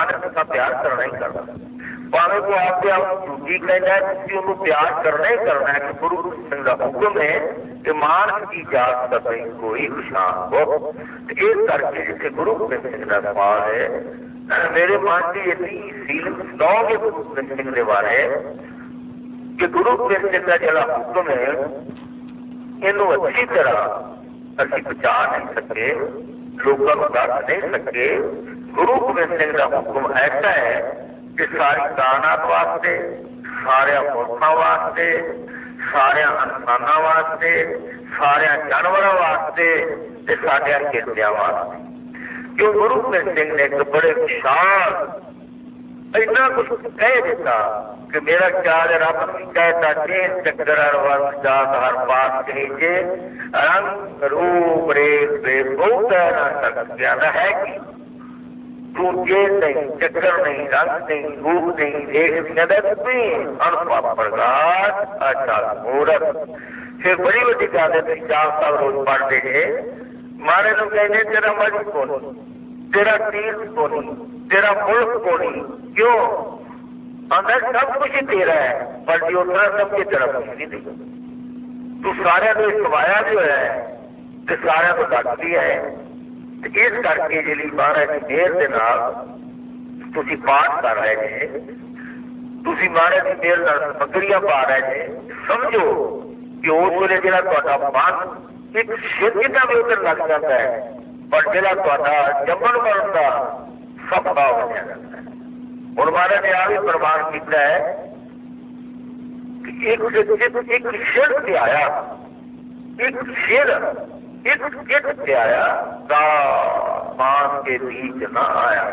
انسانیت کا پیار کرنا ہی کرنا پاوے کو آپ کے آپ جھوٹی کہنا ہے تھی انہوں پیار کرنا ہی کرنا ہے کہ گرو گوبند کا حکم ہے کہ مان کی جات کا کہیں کوئی نشان ہو اس کر کے جسے گرو گوبند سنگھ کا سوال ہے میرے من کی اتنی فیلنگ سنو گے گرو گوبند سنگھ کے بارے کہ گرو گوبند سنگھ کا جڑا حکم ہے یہ اچھی طرح اسی بچا نہیں سکے لوگوں کو دس نہیں سکے گرو گوبند سنگھ کا حکم ایسا ہے کہ ساری کائنات واسطے، سارے ملکوں واسطے، سارے انسان واسطے، سارے جانور واسطے سارے کھیتیا واسطے۔ کیوں گرو گوبند سنگھ نے ایک بڑے وشال ایسا کچھ کہہ دیتا کہ میرا خیال رب بھی کہتا چین چکر ہر وقت جات ہر پاس کے نیچے رنگ روپ ریت بے بہت ہے کہ تو نہیں، چکر نہیں، رنگ نہیں نہیں ایک نہیں اچھا مورت۔ پھر بڑی بڑی روز پڑھتے مارے کہنے تیرا تیرا تیر تیرا ملک کیوں؟ اندر سب کچھ ہی تیرا ہے، پر جو اتنا سب کی طرف کچھ نہیں دے تو سارے کو سوایا بھی ہوا ہے سارے کو ڈک بھی ہے۔ اس کر کے جی مہاراج کی کے نال تھی پاٹ کر رہے ہیں تھی مہاراج کی مہر سمگریاں پا رہے ہیں سمجھو کہ اس ویلے جا من ایک شدت بھی ادھر لگ جاتا ہے پر جا جمن مرن کا سب کا ہو جاتا ہے ہوں مہاراج نے آ بھی پرمان کیا ہے ایک شر سے آیا ایک شر ایک سے آیا مان کے بیچ نہ آیا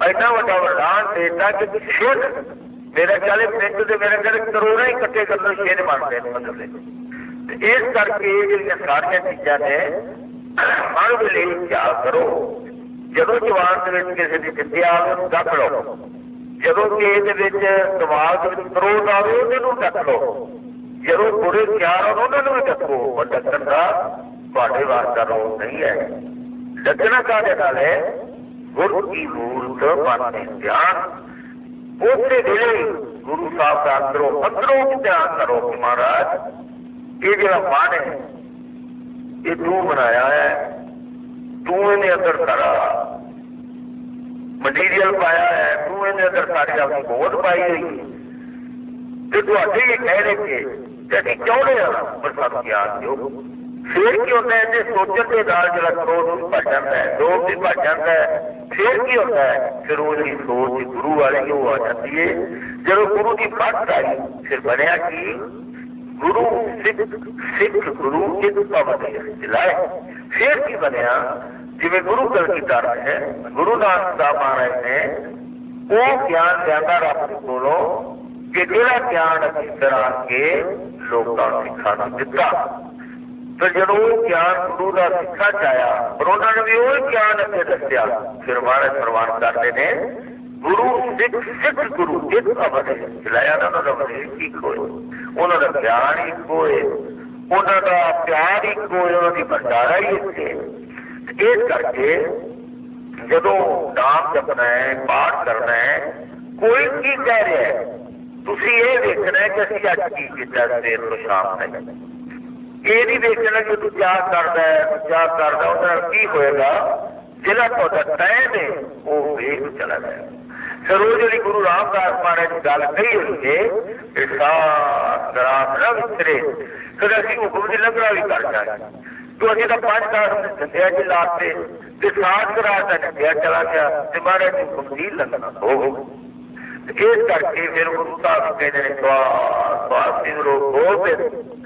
ایسا وا وران دیتا کہ شر میرے خیال پنڈ سے میرے خیال کروڑا ہی کٹے کرنے شیر بنتے ہیں مطلب اس کر کے جی سارا چیزاں نے ہر ویلے خیال کرو جب جوان کسی کی جدے آئے دکھ لو جبکہ دماغ کروٹ آئے وہ ڈک لو جب برے خیال آن انہوں بھی ڈکو اور ڈکن کا تے واسطہ رول نہیں ہے ڈکنا کا ہے گر کی مورت بننے دھیان اسی ویلے گرو صاحب کا اندروں اندروں بھی دھیان کرو مہاراج یہ جڑا من ہے یہ تو ہے تو اندر کرا مٹیریل پایا ہے تو اندر ساری اپنی بہت پائی ہوئی تو کہہ رہے کہ ابھی چاہتے ہیں پر سب یاد دو ہوتا ہے جی سوچن کے نال جا کروڑ بھی بچ جاتا ہے لوگ بھی بچ جاتا ہے پھر کی ہوتا ہے پھر وہ سوچ گرو والی وہ آ جاتی ہے جب گرو کی پٹ آئی پھر بنیا کہ گرو سکھ سکھ گرو ایک پابند چلائے پھر کی بنیا جی گرو کر کی کر رہے ہیں گرو نانک صاحب آ رہے ہیں وہ گیان زیادہ رب کو کہ جہاں گیان اچھی طرح کے لوگوں سکھا دتا تو جب گیان گرو کا سکھا چاہیا اور انہوں نے بھی وہی گیان دسیا پھر پروان کرتے ہیں گرو سکھ سکھ گرو ایک ابد چلایا انہوں کا ایک ہوئے انہوں کا گیان ایک ہوئے انہوں کا پیار ایک ہوئے انہوں کی بنڈارا ہی ایک اس کر کے جدو نام جپنا ہے پاٹ کرنا ہے کوئی کی کہہ رہا ہے تھی یہ دیکھنا ہے کہ اسی اج کی کیا دیر تو شام ہے یہ نہیں دیکھنا کہ تو کیا کرتا ہے کیا کرتا اس کی ہوئے گا جہاں تا ٹائم ہے وہ ویگ چلا گیا پھر وہ جی گرو رام داس مہاراج کی گل کہی ہوئی ہے سات رات نہ وترے پھر اسی حکم کی لگنا بھی کر جائے تو ابھی تو پانچ سال جھنڈیا جی لاتے سات کرا جھنڈیا چلا گیا مہاراج کی حکم لگنا ہو اس کر کے پھر گرو صاحب کہتے ہیں سواس سواس سنگھ بہت اس کر بہت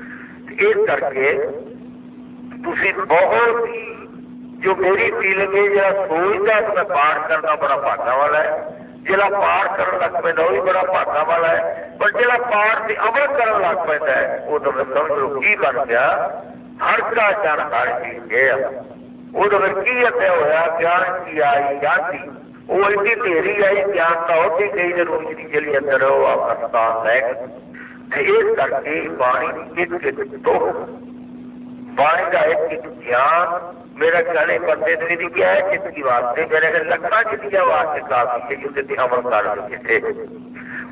جو میری فیلنگ ہے جا سوچتا ہے میں پاٹ کرنا بڑا پاٹا والا ہے جا پاٹ کر لگ پہ وہ بڑا پاٹا والا ہے۔ پر جا پاٹ سے عمل کر لگ پہ وہ تو میں سمجھ لو کی بن گیا۔ ہر کا جان ہر چیز گیا۔ وہ تو پھر کی اتنے ہوا جان کی آئی جانتی وہ ایڈی ڈھیری آئی، جان کا ہوتی گئی جو روشنی کے لیے اندر وہ افغانستان لے کے۔ ایک بانی ایک دو بانی کا ایک دھیان میرا کہنے پر دیکھنے بھی کیا ہے جس کی واسطے؟ میرے گھر لگتا کہ کیا واسطے کافی ہے کیونکہ تھی عمل کر رہے تھے۔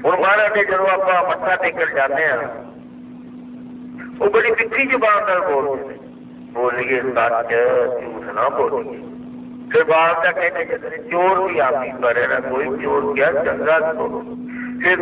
ہوں مہاراج نے جب آپ متھا ٹیکن جانے ہیں، وہ بڑی پکی زبان نال بولتے بولیے سچ، جھوٹ نہ بولیے۔ پھر بعد کا کہتے چور بھی آپ پر کرے نا، کوئی چور کیا؟ چنگا چھوڑو جائے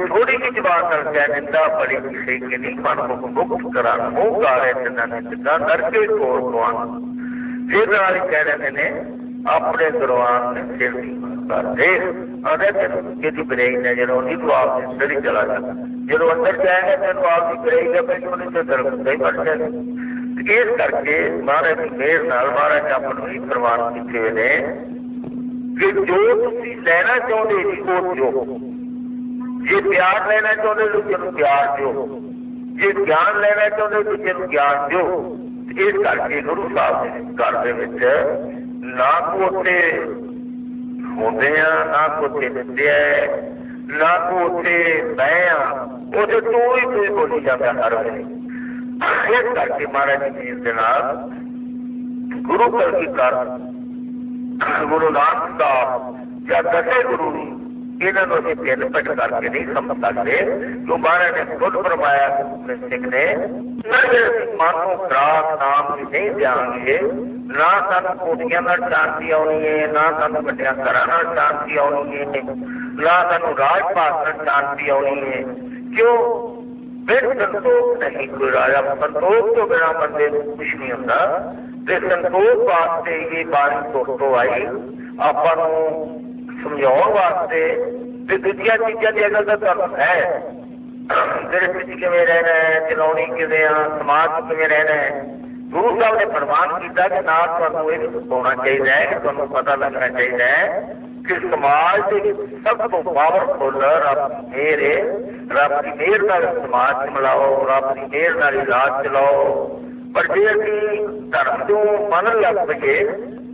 اس کر کے مہاراج کی مہاراج اپن بھی پروان جو لینا چاہتے جو جی پیار لینا چاہتے ہو دوسرے کو پیار دو جی گیان لینا چاہتے ہو دوسرے کو گیان دو اس کر کے گرو صاحب گھر کے نہ کوتے ہوتے ہیں نہ کوتے دے نہ کوتے بہ ہاں وہ تو ہی کوئی بولی جاتا ہر ویل اس کر کے مہاراج جی کے نام گرو کر کی گرو نانک صاحب یا دسے گرو نہیں انہوں نے تین پٹ کر کے نہیں سمجھ سکتے دوبارہ نے خود فرمایا سنگھ نے نہیں دیا گے نہ سن کوٹیاں شانتی آنی ہے نہ کیوں؟ بے سنتوخ نہیں کوئی راجا سنتوخ تو بنا بندے کچھ نہیں ہوتا۔ بے سنتوخ واسطے یہ بارش تو آئی۔ آپ ਸਮਝਾਉਣ ਵਾਸਤੇ ਤੇ ਦੂਜੀਆਂ ਚੀਜ਼ਾਂ ਦੀ ਅਗਲ ਤਾਂ ਤੁਹਾਨੂੰ ਹੈ। ਜਿਹੜੇ ਵਿੱਚ ਕਿਵੇਂ ਰਹਿਣਾ ਹੈ, ਚਲਾਉਣੀ ਕਿਵੇਂ ਆ, ਸਮਾਜ ਕਿਵੇਂ ਰਹਿਣਾ ਹੈ, ਗੁਰੂ ਸਾਹਿਬ ਨੇ ਫਰਮਾਨ ਕੀਤਾ ਕਿ ਨਾ ਤੁਹਾਨੂੰ ਇਹ ਸਿਖਾਉਣਾ ਚਾਹੀਦਾ ਹੈ, ਕਿ ਤੁਹਾਨੂੰ ਪਤਾ ਲੱਗਣਾ ਚਾਹੀਦਾ ਹੈ ਕਿ ਸਮਾਜ ਦੇ ਵਿੱਚ ਸਭ ਤੋਂ ਪਾਵਰਫੁਲ ਰੱਬ ਦੀ ਮਿਹਰ ਹੈ। ਰੱਬ ਦੀ ਮਿਹਰ ਨਾਲ ਸਮਾਜ ਚਲਾਓ, ਰੱਬ ਦੀ ਮਿਹਰ ਨਾਲ ਇਲਾਜ ਚਲਾਓ। ਪਰ ਜੇ ਅਸੀਂ ਧਰਮ ਤੋਂ ਮਨ ਲੱਗ ਪਏ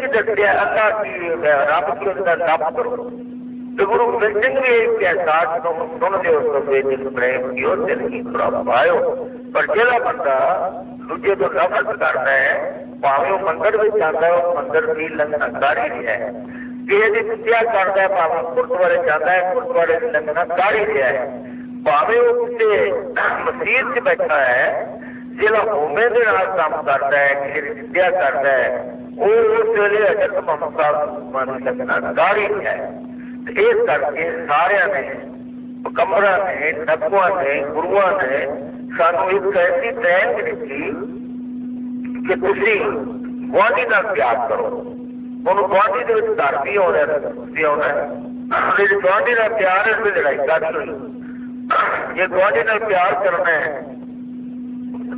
کی دسیا اللہ کی رب کی کرو تو گرو گوبند سنگھ احساس سنتے اس کو بے دل پریم کی اور دل کی پر جہاں بندہ دوجے تو نفرت کرتا ہے پاوے وہ مندر بھی جاتا ہے مندر کی کر ہی ہے۔ جی کرتا ہے گردوارے جاتا ہے گردوارے کی لنگنا کر ہی ہے۔ پاوے وہ کسی مسیح سے بیٹھا ہے جہاں ہومے کے کرتا ہے، کسی کرتا ہے اس نے مکمرہ نے ڈبوا نے سانو ایک ایسی تین دیتی کہ تھی گوانی کا پیار کرو۔ ان گوانی کے گھر بھی آنا ہے آنا کا پیار ہے، اس لڑائی کر ہوئی۔ جی گوانی کا پیار کرنا ہے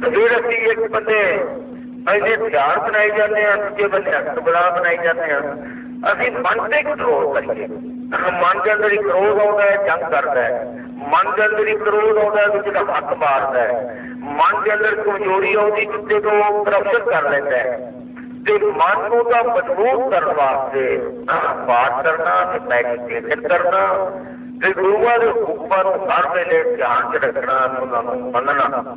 تو پھر ابھی ایک بندے ਐਸੇ ਧਿਆਨ ਬਣਾਈ ਜਾਂਦੇ ਆ ਦੂਜੇ ਬੰਦੇ ਹੱਥ ਬੜਾ ਬਣਾਈ ਜਾਂਦੇ ਆ ਅਸੀਂ ਮਨ ਤੇ ਕੰਟਰੋਲ ਕਰੀਏ। ਮਨ ਦੇ ਅੰਦਰ ਹੀ ਕਰੋਧ ਆਉਂਦਾ ਹੈ, ਜੰਗ ਕਰਦਾ ਹੈ। ਮਨ ਦੇ ਅੰਦਰ ਹੀ ਕਰੋਧ ਆਉਂਦਾ ਹੈ ਦੂਜੇ ਦਾ ਹੱਥ ਮਾਰਦਾ ਹੈ। ਮਨ ਦੇ ਅੰਦਰ ਕਮਜ਼ੋਰੀ ਆਉਂਦੀ ਕਿਤੇ ਤੋਂ ਕਰਪਸ਼ਨ ਕਰ ਲੈਂਦਾ ਹੈ। ਤੇ ਮਨ ਨੂੰ ਤਾਂ ਮਜ਼ਬੂਤ ਕਰਨ ਵਾਸਤੇ ਪਾਠ ਕਰਨਾ ਤੇ ਮੈਡੀਟੇਸ਼ਨ ਕਰਨਾ ਤੇ ਗੁਰੂਆਂ ਦੇ ਹੁਕਮਾਂ ਨੂੰ ਹਰ ਵੇਲੇ ਧਿਆਨ ਚ ਰੱਖਣਾ, ਉਹਨਾਂ ਨੂੰ ਮੰਨਣਾ।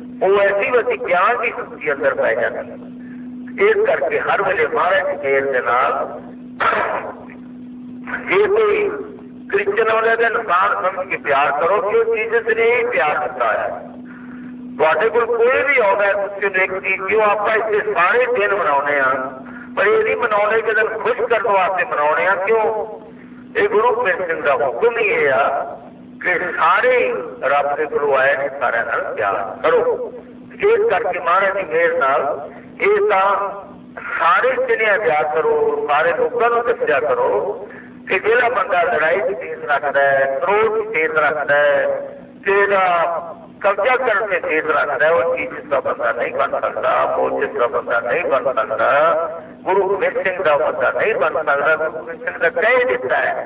وہ ایسی ویسی گیان کی سستی اندر پہ جاتی اس کر کے ہر ویلے مہاراج کھیل کے نام جی کوئی کرسچن والے کا نقصان سمجھ کے پیار کرو کہ جیسس نے یہی پیار کرتا ہے۔ تے کول کوئی بھی آتا ہے تھی کہ وہ آپ اسے سارے دن منا ہاں؟ پر یہ نہیں منا کہ خوش کرنے واسطے منا ہاں؟ کیوں؟ یہ گرو پینشن کا حکم ہی ہے کہ سارے رابطے کو آئے سارے پیار کرو اس کر کے مہاراج کی مہر نال یہ سارے چنیا گیا کرو سارے لوگوں دسیا کرو کہ جہاں بندہ لڑائی کی تیز رکھتا ہے کروڑ کی تیز رکھتا ہے جہاں قبضہ کرنے تیز رکھتا ہے وہ چیز جس کا بندہ نہیں بن سکتا موجود کا بندہ نہیں بن سکتا گرو گوبند سنگھ کا بندہ نہیں بن سکتا گرو گوبند سنگھ کا کہہ دیتا ہے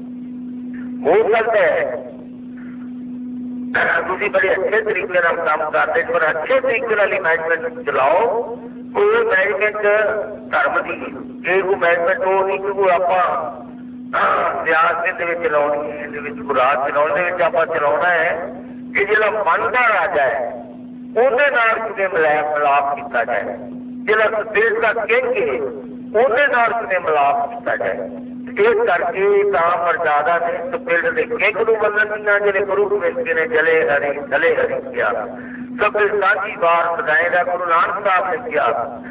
ਹੋ ਸਕਦਾ ਹੈ। ਤੁਸੀਂ ਬੜੇ ਅੱਛੇ ਤਰੀਕੇ ਨਾਲ ਕੰਮ ਕਰਦੇ ਪਰ ਅੱਛੇ ਤਰੀਕੇ ਨਾਲ ਮੈਨੇਜਮੈਂਟ ਚਲਾਓ। ਕੋਈ ਮੈਨੇਜਮੈਂਟ ਧਰਮ ਦੀ ਇਹ ਕੋ ਮੈਨੇਜਮੈਂਟ ਉਹ ਨਹੀਂ ਕਿ ਆਪਾਂ ਸਿਆਸਤ ਦੇ ਵਿੱਚ ਚਲਾਉਣੀ ਦੇ ਵਿੱਚ ਗੁਰਾਜ ਚਲਾਉਣ ਦੇ ਵਿੱਚ ਆਪਾਂ ਚਲਾਉਣਾ ਹੈ। ਕਿ ਜਿਹੜਾ ਮਨ ਦਾ ਰਾਜਾ ਹੈ, ਉਹਦੇ ਨਾਲ ਕਿਤੇ ਮਿਲਾਪ ਮਿਲਾਪ ਕੀਤਾ ਜਾਏ। ਜਿਹੜਾ ਦੇਸ਼ ਦਾ ਕਿੰਗ ਹੈ, ਉਹਦੇ ਨਾਲ ਕਿਤੇ ਮਿਲਾਪ ਕੀਤਾ ਜਾਏ। ਇਸ ਕਰਕੇ ਤਾਂ ਮਰਜ਼ਾਦਾ ਨੇ ਸਪਿਰਟ ਦੇ ਕਿੰਗ ਨੂੰ ਮੰਨਣਾ ਜਿਹੜੇ ਗੁਰੂ ਗੋਬਿੰਦ ਨੇ ਜਲੇ ਹਰੀ ਜਲੇ ਹਰੀ ਕਿਹਾ ਸਭ ਸਾਂਝੀ ਵਾਰ ਸਦਾਏ ਗੁਰੂ ਨਾਨਕ ਸਾਹਿਬ ਨੇ ਕਿਹਾ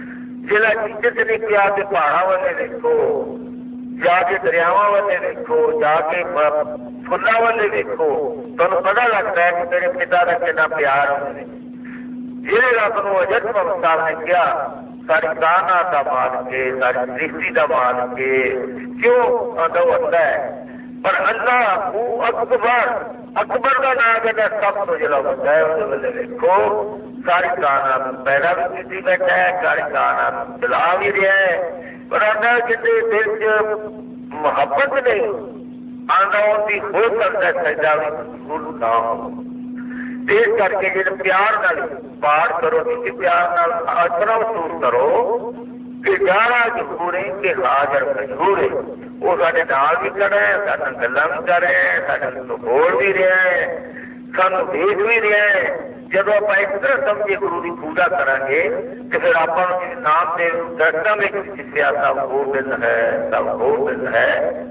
ਜਿਹੜਾ ਜਿੱਤ ਨੇ ਕਿਹਾ ਤੇ ਪਹਾੜਾਂ ਵੱਲੇ ਦੇਖੋ, ਜਾ ਕੇ ਦਰਿਆਵਾਂ ਵੱਲੇ ਦੇਖੋ, ਜਾ ਕੇ ਫੁੱਲਾਂ ਵੱਲੇ ਦੇਖੋ। ਤੁਹਾਨੂੰ ਪਤਾ ਲੱਗਦਾ ਹੈ ਕਿ ਤੇਰੇ ਪਿਤਾ ਦਾ ਕਿੰਨਾ ਪਿਆਰ ਹੈ। ਜਿਹੜੇ ਰੱਬ ਨੂੰ ਅਜਤ ਸਾਹਿਬ ਨੇ ਕਿਹਾ ساری دا کیوں؟ ہے۔ پر اللہ اکبر اکبر نام ہے، سب تو جڑا ہوتا ہے، اس ویلے ساری پیدا بھی بیٹھا ہے، ساری چلا بھی رہا ہے۔ پر دل وچ محبت نہیں، آندا ہوتی ہو سکتا ہے بھی ضرور نہ ہو ਇਸ ਕਰਕੇ ਜਿਹੜੇ ਪਿਆਰ ਨਾਲ ਪਾਠ ਕਰੋ ਕਿ ਪਿਆਰ ਨਾਲ ਆਸਰਾ ਮਹਿਸੂਸ ਕਰੋ ਕਿ ਜਾਰਾ ਜਹੂਰੇ ਕਿ ਹਾਜ਼ਰ ਮਸ਼ਹੂਰੇ ਉਹ ਸਾਡੇ ਨਾਲ ਵੀ ਖੜਾ ਹੈ, ਸਾਡੇ ਗੱਲਾਂ ਵੀ ਕਰ ਰਿਹਾ ਹੈ, ਸਾਡੇ ਨੂੰ ਬੋਲ ਵੀ ਰਿਹਾ ਹੈ, ਸਾਨੂੰ ਦੇਖ ਵੀ ਰਿਹਾ ਹੈ। ਜਦੋਂ ਆਪਾਂ ਇਸ ਤਰ੍ਹਾਂ ਸਮਝੇ ਗੁਰੂ ਦੀ ਪੂਜਾ ਕਰਾਂਗੇ, ਤੇ ਫਿਰ ਆਪਾਂ ਨੂੰ ਇਸ ਨਾਮ ਦੇ ਦਰਸ਼ਨਾਂ ਵਿੱਚ ਜਿੱਤਿਆ ਸਭ ਗੋਬਿੰਦ ਹੈ, ਸਭ ਗੋਬਿੰਦ ਹੈ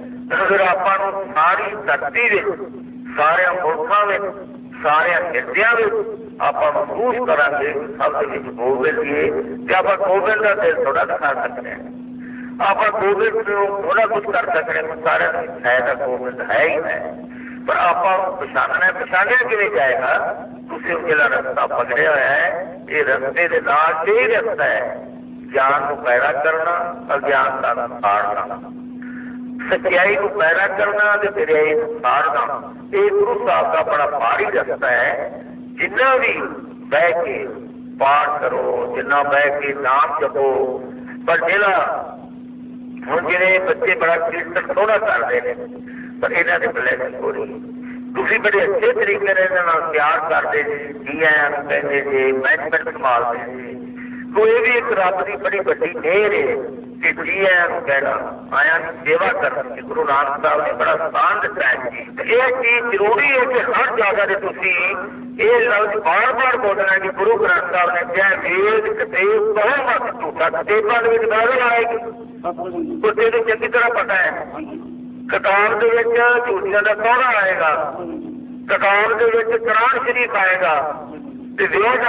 ਫਿਰ ਆਪਾਂ ਨੂੰ ਸਾਰੀ ਧਰਤੀ ਵਿੱਚ, ਸਾਰਿਆਂ ਮੁਲਕਾਂ ਵਿੱਚ سارے ہدیا آپ محسوس کریں گے سب کووڈ کی کہ آپ کووڈ کا دل تھوڑا دکھا سکتے ہیں۔ آپ کووڈ تھوڑا کچھ کر سکتے ہیں، سارے شاید کووڈ ہے ہی ہے پر آپ پچھانا پچھانے کے لیے جائے گا؟ تھی اسے جا رستہ پکڑیا ہوا ہے یہ رستے کے نام یہ رستہ ہے؟ جان کو پیدا کرنا اور جان کا ساڑنا سچائی کو پیدا کرنا برے سارنا یہ گرو صاحب کا بڑا بھاری رستہ ہے جنہ بھی بہ کے پاٹ کرو جنہ بہ کے نام جپو پر جہاں ہوں جہے بچے بڑا کیرتن سونا کرتے ہیں پر یہاں کی بلینس ہو رہی تھی بڑے اچھے طریقے نے یہاں پیار کرتے جی آیا کہتے جی مینجمنٹ سنبھالتے جی ਨੂੰ ਕਹਿੰਦੇ ਵੀ ਇੱਕ ਰੱਬ ਦੀ ਬੜੀ ਵੱਡੀ ਮਿਹਰ ਹੈ ਕਿ ਜੀ ਆਇਆਂ ਕਹਿਣਾ, ਆਇਆਂ ਸੇਵਾ ਕਰਨ ਕਿ ਗੁਰੂ ਨਾਨਕ ਸਾਹਿਬ ਨੇ ਬੜਾ ਸਥਾਨ ਦਿੱਤਾ ਹੈ। ਇਹ ਚੀਜ਼ ਜ਼ਰੂਰੀ ਹੈ ਕਿ ਹਰ ਜਗ੍ਹਾ ਤੇ ਤੁਸੀਂ ਇਹ ਲਫ਼ਜ਼ ਬਾਰ-ਬਾਰ ਬੋਲਣਾ ਕਿ ਗੁਰੂ ਗ੍ਰੰਥ ਸਾਹਿਬ ਨੇ ਕਿਹਾ, ਵੇਦ ਕਤੇਬ ਬਹੁ ਮਤ ਝੂਠਾ ਕਤੇਬਾਂ ਦੇ ਵਿੱਚ ਗੱਲ ਆਏਗੀ। ਕੁੱਤੇ ਨੂੰ ਚੰਗੀ ਤਰ੍ਹਾਂ ਪਤਾ ਹੈ। ਕਿਤਾਬ ਦੇ ਵਿੱਚ ਝੂਠੀਆਂ ਦਾ ਸੋਹਣਾ ਆਏਗਾ। ਕਿਤਾਬ ਦੇ ਵਿੱਚ ਕੁਰਾਨ ਸ਼ਰੀਫ ਆਏਗਾ। ਤੇ ਵੇਦ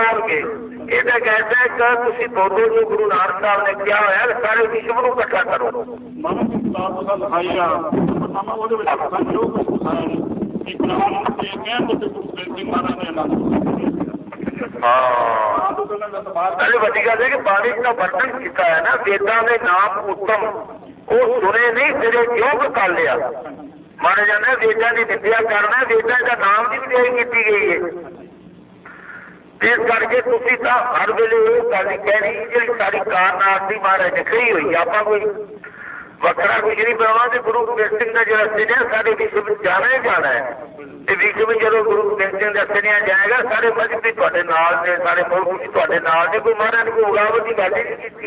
ਆਉਣਗੇ ਇਹਦਾ ਕਹਿੰਦਾ ਹੈ ਕਿ ਤੁਸੀਂ ਬੋਲੋ ਜੋ ਗੁਰੂ ਨਾਨਕ ਸਾਹਿਬ ਨੇ ਕਿਹਾ ਹੋਇਆ ਸਾਰੇ ਵਿਸ਼ਵ ਨੂੰ ਇਕੱਠਾ ਕਰੋ। ਮਨ ਕਿਤਾਬ ਦਾ ਲਿਖਾਇਆ ਪਰਮਾਤਮਾ ਉਹਦੇ ਵਿੱਚ ਸਾਨੂੰ ਜੋ ਕੁਝ ਸਿਖਾਇਆ ਨੇ ਕਿ ਕੁਰਾਨ ਤੇ ਕਹਿਣ ਦੇ ਗੁਰੂ ਸਾਹਿਬ ਮਹਾਰਾਜ ਨੇ ਆਨੰਦ ਹਾਂ। ਤੋਂ ਪਹਿਲਾਂ ਵੱਡੀ ਗੱਲ ਹੈ ਕਿ ਬਾਣੀ ਦਾ ਵਰਣਨ ਕੀਤਾ ਹੈ ਨਾ ਵੇਦਾਂ ਦੇ ਨਾਮ ਉੱਤਮ। ਉਹ ਸੁਣੇ ਨਹੀਂ ਤੇਰੇ ਯੋਗ ਕਰ ਲਿਆ ਮੰਨ ਜਾਂਦਾ ਵੇਦਾਂ ਦੀ ਨਿੰਦਿਆ ਕਰਨਾ ਵੇਦਾਂ ਦਾ ਨਾਮ ਦੀ ਵਿਦਿਆਈ ਕੀਤੀ ਗਈ ਹੈ। ਇਸ ਕਰਕੇ ਤੁਸੀਂ ਤਾਂ ਹਰ ਵੇਲੇ ਇਹ ਗੱਲ ਕਹਿਣੀ, ਜਿਹੜੀ ਸਾਡੀ ਕਾਰਨਾਤ ਦੀ ਮਹਾਰਾਜ ਨੇ ਕਹੀ ਹੋਈ, ਆਪਾਂ ਕੋਈ ਵੱਖਰਾ ਕੁਝ ਨਹੀਂ ਬਣਾਉਣਾ ਤੇ ਗੁਰੂ ਗੋਬਿੰਦ ਸਿੰਘ ਦਾ ਜਿਹੜਾ ਸਿਨੇਹਾ ਸਾਡੇ ਵਿਸ਼ਵ ਵਿੱਚ ਜਾਣਾ ਹੀ ਜਾਣਾ ਹੈ। ਤੇ ਵਿਸ਼ਵ ਜਦੋਂ ਗੁਰੂ ਗੋਬਿੰਦ ਸਿੰਘ ਦਾ ਸਿਨੇਹਾ ਜਾਏਗਾ, ਸਾਰੇ ਮਜਬ ਵੀ ਤੁਹਾਡੇ ਨਾਲ ਨੇ, ਸਾਰੇ ਮੁਲਕ ਵੀ ਤੁਹਾਡੇ ਨਾਲ ਨੇ, ਕੋਈ ਮਹਾਰਾਜ ਨੇ ਕੋਈ ਉਗਾਵਤ ਦੀ ਗੱਲ ਹੀ ਨਹੀਂ ਕੀਤੀ।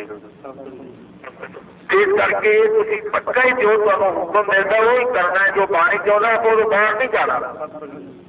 ਇਸ ਕਰਕੇ ਤੁਸੀਂ ਪੱਕਾ ਹੀ ਜੋ ਤੁਹਾਨੂੰ ਹੁਕਮ ਮਿਲਦਾ, ਉਹ ਹੀ ਕਰਨਾ ਜੋ ਬਾਣੀ ਚਾਹੁੰਦਾ, ਆਪਾਂ ਉਹ ਬਾਹਰ ਨਹੀਂ ਜਾਣਾ।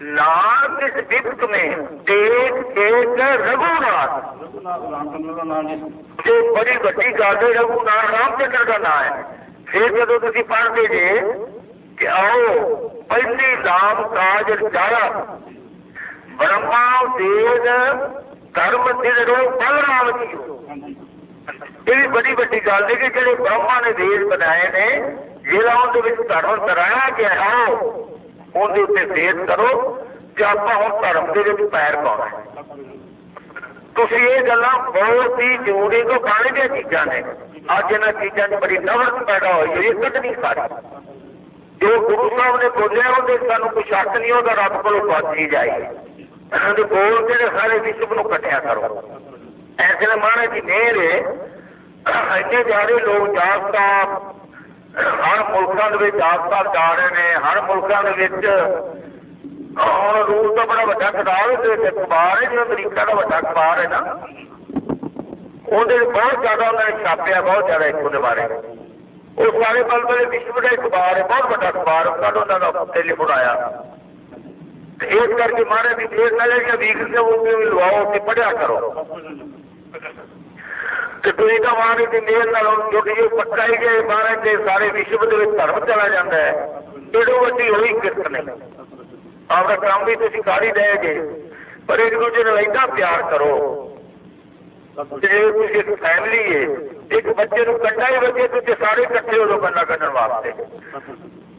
لال اس وقت میں دیکھ دیکھ رگھوناتھ جو بڑی وڈی گل ہے رگھوناتھ رام چندر کا نام ہے پھر جب تھی پڑھتے جی کہ آؤ، پہلی رام تاج ڈارا برما دیگ دھرم دل رو بل رام جی۔ یہ بڑی وڈی گل ہے کہ جہے برہما نے دیش بنا نے جہاں اندر دھرم کرایا گیا آؤ۔ اندر زید کرو کہ آپ ہوں دھرم کے پیر پاؤنا تھی یہ گلا بہت ہی ضروری کو باہر دیا چیزاں نے اج یہاں چیزوں کی بڑی نفرت پیدا ہوئی ہوئی کچھ نہیں ساری جو گرو صاحب نے بولیا اندر سانو کچھ حق نہیں ہوتا رب کو پہنچی جائے بول کے سارے وشو کو کٹیا کرو ایسے مہاراج جی مہر ہے ایسے سارے لوگ جاگتا ਹਰ ਮੁਲਕਾਂ ਦੇ ਵਿੱਚ ਜਾਗਤਾ ਜਾ ਰਹੇ ਨੇ, ਹਰ ਮੁਲਕਾਂ ਦੇ ਵਿੱਚ ਹੁਣ ਰੂਸ ਦਾ ਬੜਾ ਵੱਡਾ ਕਿਤਾਬ ਹੈ, ਤੇ ਅਖਬਾਰ ਹੈ, ਜਿਹੜਾ ਅਮਰੀਕਾ ਦਾ ਵੱਡਾ ਅਖਬਾਰ ਹੈ ਨਾ, ਉਹਦੇ ਬਹੁਤ ਜ਼ਿਆਦਾ ਉਹਨਾਂ ਨੇ ਛਾਪਿਆ, ਬਹੁਤ ਜ਼ਿਆਦਾ ਇੱਥੋਂ ਦੇ ਬਾਰੇ ਉਹ ਸਾਰੇ ਬਲ ਬਲੇ ਵਿਸ਼ਵ ਦਾ ਅਖਬਾਰ ਹੈ, ਬਹੁਤ ਵੱਡਾ ਅਖਬਾਰ ਉਹਨਾਂ ਦਾ ਟੈਲੀਫੋਨ ਆਇਆ। ਤੇ ਇਸ ਕਰਕੇ ਮਾਰੇ ਵੀ ਫੇਰ ਨਾਲ ਕਿ ਵੀਕ ਸੇ ਉਹ ਵੀ ਲਵਾਓ ਤੇ ਪੜਿਆ ਕਰੋ। ਤੇ ਤੁਸੀਂ ਤਾਂ ਦੀ ਮੇਲ ਨਾਲ ਹੁਣ ਜੁੜ ਪੱਕਾ ਹੀ ਜੇ ਮਹਾਰਾਜ ਦੇ ਸਾਰੇ ਵਿਸ਼ਵ ਦੇ ਵਿੱਚ ਧਰਮ ਚਲਾ ਜਾਂਦਾ ਹੈ। ਇਹੋ ਵੱਡੀ ਹੋਈ ਕਿਰਤ ਨੇ। ਆਪਦਾ ਕੰਮ ਵੀ ਤੁਸੀਂ ਕਰ ਹੀ ਰਹੇ ਪਰ ਇੱਕ ਦੂਜੇ ਨਾਲ ਇੰਨਾ ਪਿਆਰ ਕਰੋ। ਜੇ ਤੁਸੀਂ ਇੱਕ ਫੈਮਿਲੀ ਹੈ ਇੱਕ ਬੱਚੇ ਨੂੰ ਕੱਢਾ ਹੀ ਬੱਚੇ ਤੁਸੀਂ ਸਾਰੇ ਇਕੱਠੇ ਹੋ ਜਾਓ ਕੰਨਾ ਕੱਢਣ ਵਾਸਤੇ।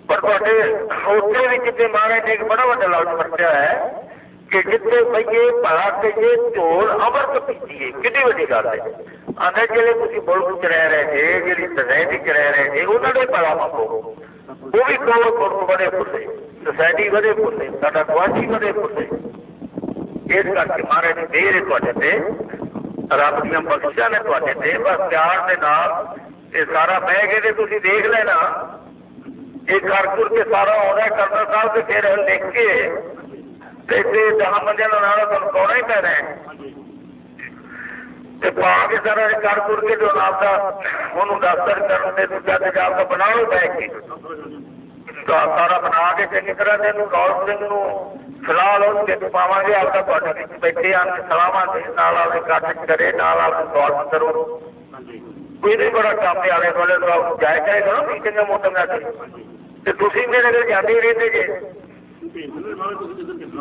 ਪਰ ਤੁਹਾਡੇ, ਉੱਥੇ ਵੀ ਕਿਤੇ ਮਹਾਰਾਜ ਨੇ ਇੱਕ ਬੜਾ ਵੱਡਾ ਲਫ਼ਜ਼ ਵਰਤਿਆ ਹੈ। پیے پیے پیجیے کتنی ویڈی گل ہے؟ آدھے جی رہے جی جی سوسائٹی رہے وہ بھی کور بڑے پسے سوسائٹی بڑے پسے بڑے پسے اس کر کے مہاراج دیر ہے رب دیا بخشا نے تے بس پیار کے نام یہ سارا بہ گئے تھی دیکھ لینا یہ کر کر کے سارا آنا کرنا صاحب پھر لکھ کے ਤੇ ਤੇ ਦਸ ਬੰਦਿਆਂ ਦਾ ਨਾਲ ਤੁਹਾਨੂੰ ਕੋਣਾ ਹੀ ਪੈਣਾ ਤੇ ਪਾ ਕੇ ਸਾਰਾ ਇਹ ਕਰ ਕੁਰ ਕੇ ਜੋ ਨਾਮ ਦਾ ਉਹਨੂੰ ਦਸਤਰ ਕਰਨ ਦੇ ਦੂਜਾ ਤੇ ਦਾ ਬਣਾ ਲਓ ਬਹਿ ਕੇ। ਤਾਂ ਸਾਰਾ ਬਣਾ ਕੇ ਚੰਗੀ ਤਰ੍ਹਾਂ ਤੇ ਇਹਨੂੰ ਗੌਰ ਸਿੰਘ ਨੂੰ ਸਲਾਹ ਲਓ ਤੇ ਪਾਵਾਂਗੇ ਆਪਦਾ ਤੁਹਾਡੇ ਵਿੱਚ ਬੈਠੇ ਆਂ ਸਲਾਹਾਂ ਦੇ ਨਾਲ ਆਪਦੇ ਕੱਟ ਕਰੇ, ਨਾਲ ਆਪਦੇ ਸਵਾਲ ਕਰੋ ਹਾਂਜੀ ਬੜਾ ਕੰਮ ਆਲੇ ਕੋਲੇ ਤੋਂ ਜਾਇ ਜਾਇ ਕਰੋ ਮੀਟਿੰਗਾਂ ਮੋਟਿੰਗਾਂ ਤੇ ਤੇ ਤੁਸੀਂ ਮੇਰੇ ਨਾਲ ਜਾਂਦੇ ਰਹਿੰਦੇ ਜੇ। ਭੇਜਣੇ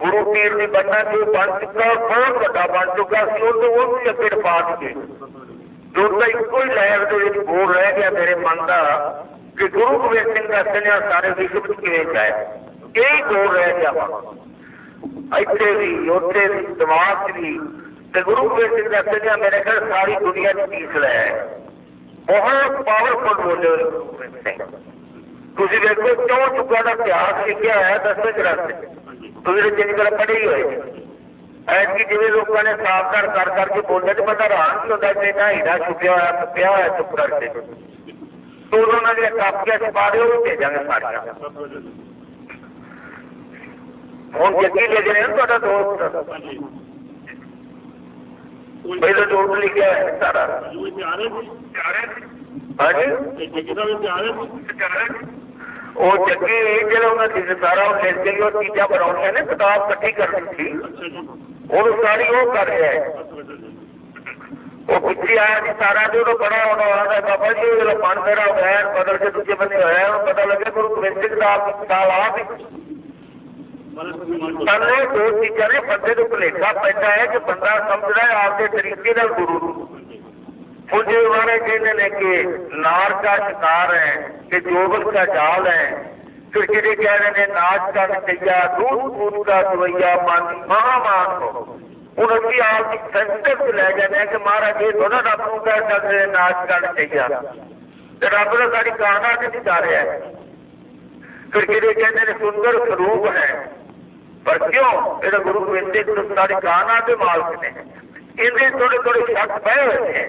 گرو پیر بھی بننا جو بن چکا بہت وڈا بن چکا سی، وہ تو وہ بھی اگڑ پا چکے جو ایک لہر کے بول رہ گیا میرے من کا کہ گرو گوبند سنگھ کا سنیا سارے وشو چ جائے۔ یہی گول رہ گیا اتنے بھی اتنے بھی، دماغ بھی۔ گرو گوبند سنگھ کا سنیا میرے خیال ساری دنیا چیس لیا ہے بہت پاورفل بولے گرو گوبند سنگھ۔ ਤੁਸੀਂ ਵੇਖੋ ਕਿਉਂ ਚੁੱਕਾ ਦਾ ਇਤਿਹਾਸ ਲਿਖਿਆ ਹੋਇਆ ਦਸਵੇਂ ਗ੍ਰੰਥ 'ਚ ਤੁਸੀਂ ਤਾਂ ਚੰਗੀ ਤਰ੍ਹਾਂ ਪੜ੍ਹੇ ਹੀ ਹੋਏ ਐਤਕੀ ਜਿਵੇਂ ਲੋਕਾਂ ਨੇ ਸਾਫ਼ ਕਰ ਕਰ ਕਰਕੇ ਬੋਲਿਆ ਤੇ ਬੰਦਾ ਹੈਰਾਨ ਵੀ ਹੁੰਦਾ ਕਿ ਨਾ ਹੀਰਾ ਛੁਪਿਆ ਹੋਇਆ ਪਿਆ ਹੋਇਆ ਚੁੱਪ ਕਰਕੇ ਤੋਂ ਉਹਨਾਂ ਦੀਆਂ ਕਾਪੀਆਂ ਚ ਪਾ ਦਿਓ ਉਹ ਵੀ ਭੇਜਾਂਗੇ ਸਾਰੀਆਂ ਹੁਣ ਜੱਗੀ ਲੈ ਜਣੇ ਤੁਹਾਡਾ ਦੋਸਤ ਹਾਂਜੀ ਪਹਿਲਾਂ ਦੋਸਤ ਲਿਖਿਆ ਹੈ ਸਾਰਾ ਜੋ ਇੱਥੇ ਆ ਰਹੇ ਸੀ ਹਾਂਜੀ ਇਹ ਠੇਕੇਦਾਰ ਇੱਥੇ ਆ ਰਹੇ ਸੀ ਉਹ ਜੱਗੀ ਜਿਹੜਾ ਉਹਨਾਂ ਦੀ ਸਾਰਾ ਉਹ ਲਿਖ ਕੇ ਉਹ ਚੀਜ਼ਾਂ ਬਣਾਉਣੀਆਂ ਨੇ, ਕਿਤਾਬ ਇਕੱਠੀ ਕਰਨੀ ਸੀ। ਅੱਛਾ ਸਾਰੀ ਉਹ ਕਰ ਰਿਹਾ ਹੈ। ਉਹ ਪਿੱਛੇ ਆਇਆ ਸੀ, ਸਾਰਾ ਜੋ ਉਹ ਬੜਾ ਹੋਣਾ ਆਦਾ ਬਾਬਾ ਜੀ ਉਹ ਮਨ ਮੇਰਾ ਵੈਰ ਬਦਲ ਕੇ ਦੂਜੇ ਬੰਦੇ ਹੋਇਆ, ਉਹਨੂੰ ਪਤਾ ਲੱਗਿਆ ਗੁਰੂ ਗੋਬਿੰਦ ਸਿੰਘ ਦਾ ਕਿਤਾਬ ਆ ਵੀ ਸਾਨੂੰ ਦੋ ਚੀਜ਼ਾਂ ਨੇ, ਬੰਦੇ ਨੂੰ ਭੁਲੇਖਾ ਪੈਂਦਾ ਹੈ ਕਿ ਬੰਦਾ ਸਮਝਦਾ ਹੈ ਆਪਦੇ ਤਰੀਕੇ ਨਾਲ ਗੁਰੂ ਨੂੰ। کچھ بارے کہتے ہیں کہ نار کا شکار ہے کہ جوبل کا جال ہے تو کہہ رہے ہیں، ناچ کا نتیجہ، دودھ دودھ کا دویا پانی مہا مان ہو۔ ہوں ابھی آپ کی لے جانے کہ مہاراج، یہ دونوں رب کو کہہ سکتے ہیں ناچ کا نتیجہ۔ رب نے ساری کہنا نہیں جا رہا ہے پھر کہتے ہیں سندر سروپ ہے۔ پر کیوں؟ یہ گرو گوبند ساری کہنا کے مالک نے۔ ان تھوڑے تھوڑے شک پہ ہوئے ہیں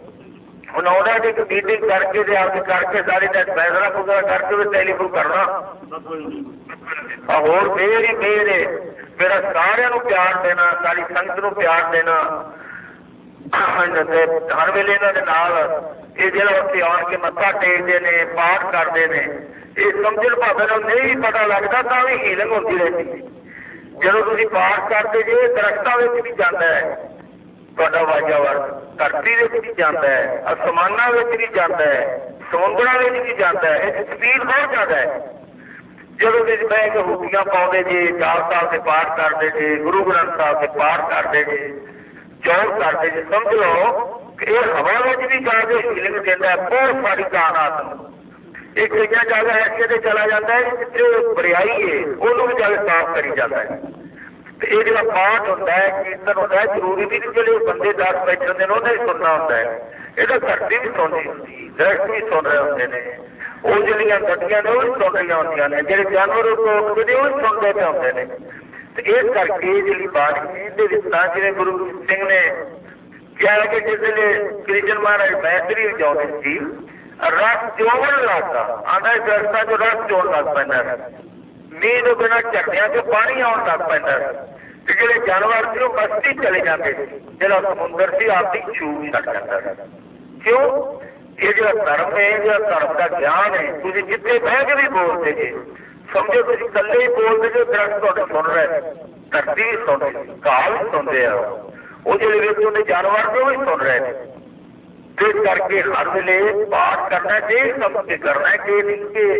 ਹੁਣ ਉਹਨਾਂ ਇੱਕ ਮੀਟਿੰਗ ਕਰਕੇ ਤੇ ਆਪਦੇ ਕਰਕੇ ਸਾਰੇ ਦਾ ਫੈਸਲਾ ਪੂਰਾ ਕਰਕੇ ਵੀ ਟੈਲੀਫੋਨ ਕਰਨਾ। ਆ ਹੋਰ ਫੇਰ ਹੀ ਫੇਰ ਮੇਰਾ ਸਾਰਿਆਂ ਨੂੰ ਪਿਆਰ ਦੇਣਾ, ਸਾਰੀ ਸੰਗਤ ਨੂੰ ਪਿਆਰ ਦੇਣਾ। ਹਰ ਵੇਲੇ ਇਹਨਾਂ ਦੇ ਨਾਲ ਇਹ ਜਿਹੜਾ ਉੱਥੇ ਆਣ ਕੇ ਮੱਥਾ ਟੇਕਦੇ ਨੇ, ਪਾਠ ਕਰਦੇ ਨੇ, ਇਹ ਸਮਝਣ ਭਾਵੇਂ ਨੂੰ ਨਹੀਂ ਪਤਾ ਲੱਗਦਾ, ਤਾਂ ਵੀ ਹੀਲਿੰਗ ਹੁੰਦੀ ਰਹਿੰਦੀ ਜਦੋਂ ਤੁਸੀਂ ਪਾਠ ਕਰਦੇ ਜੇ, ਦਰਖਤਾਂ ਵਿੱਚ ਵੀ ਜਾਂਦਾ ਹੈ। ਤੁਹਾਡਾ ਵਾਜਾਵਰ ਧਰਤੀ ਵਿੱਚ ਜਾਂਦਾ ਹੈ, ਅਸਮਾਨਾਂ ਵਿੱਚ ਵੀ ਜਾਂਦਾ ਹੈ, ਸਮੁੰਦਰਾਂ ਵਿੱਚ ਵੀ ਜਾਂਦਾ ਹੈ, ਇਹ ਸਪੀਡ ਬਹੁਤ ਜ਼ਿਆਦਾ ਹੈ। ਜਦੋਂ ਵੀ ਬਹਿ ਕੇ ਹੁਕੀਆਂ ਪਾਉਂਦੇ ਜੀ, ਚਾਰ ਸਾਹਿਬ ਦੇ ਪਾਠ ਕਰਦੇ ਜੇ, ਗੁਰੂ ਗ੍ਰੰਥ ਸਾਹਿਬ ਦੇ ਪਾਠ ਕਰਦੇ ਜੀ ਚੌਰ ਕਰਦੇ ਜੀ, ਸਮਝ ਲਓ ਕਿ ਇਹ ਹਵਾ ਵਿੱਚ ਵੀ ਜਾ ਕੇ ਹੀਲਿੰਗ ਦਿੰਦਾ ਬਹੁਤ ਸਾਰੀ ਕਾਇਨਾਤ ਨੂੰ। ਇਹ ਕਈਆਂ ਜਗ੍ਹਾ ਐਸੇ ਤੇ ਚਲਾ ਜਾਂਦਾ ਹੈ ਜਿੱਥੇ ਬਰਿਆਈ ਹੈ, ਉਹਨੂੰ ਵੀ ਜਾ ਕੇ ਸਾਫ਼ ਕਰੀ ਜਾਂਦਾ ਹੈ। جی گرو سنگھ نے کیا کرشن مہاراج بہتری جانے سی رس جوڑ لگتا آدھا اس رس جوڑ لگ پہ ਮੀਂਹ ਤੋਂ ਬਿਨਾਂ ਝਰਨਿਆਂ 'ਚ ਪਾਣੀ ਆਉਣ ਲੱਗ ਪੈਂਦਾ ਤੇ ਜਿਹੜੇ ਜਾਨਵਰ ਸੀ ਉਹ ਮਸਤੀ ਚਲੇ ਜਾਂਦੇ ਜਿਹੜਾ ਸਮੁੰਦਰ ਸੀ, ਆਪਦੀ ਛੂਹ ਛੱਡ ਜਾਂਦਾ ਕਿਉਂ? ਇਹ ਜਿਹੜਾ ਧਰਮ ਹੈ ਜਿਹੜਾ ਧਰਮ ਦਾ ਗਿਆਨ ਹੈ, ਤੁਸੀਂ ਜਿੱਥੇ ਬਹਿ ਕੇ ਵੀ ਬੋਲਦੇ ਜੇ, ਸਮਝੋ ਤੁਸੀਂ ਇਕੱਲੇ ਹੀ ਬੋਲਦੇ ਜੇ, ਦਰਖਤ ਤੁਹਾਡੇ ਸੁਣ ਰਹੇ ਧਰਤੀ ਵੀ ਸੁਣ ਰਹੀ ਘਾਹ ਵੀ ਸੁਣਦੇ ਆ ਉਹ। ਜਿਹੜੇ ਵੇਖਦੇ ਉਹਦੇ ਜਾਨਵਰ ਨੇ, ਉਹ ਵੀ ਸੁਣ ਰਹੇ ਨੇ। ਤੇ ਕਰਕੇ ਹਰ ਵੇਲੇ ਪਾਠ ਕਰਨਾ, ਜੇ ਸਮਝ ਕੇ ਕਰਨਾ ਕਿ ਨਹੀਂ ਕਿ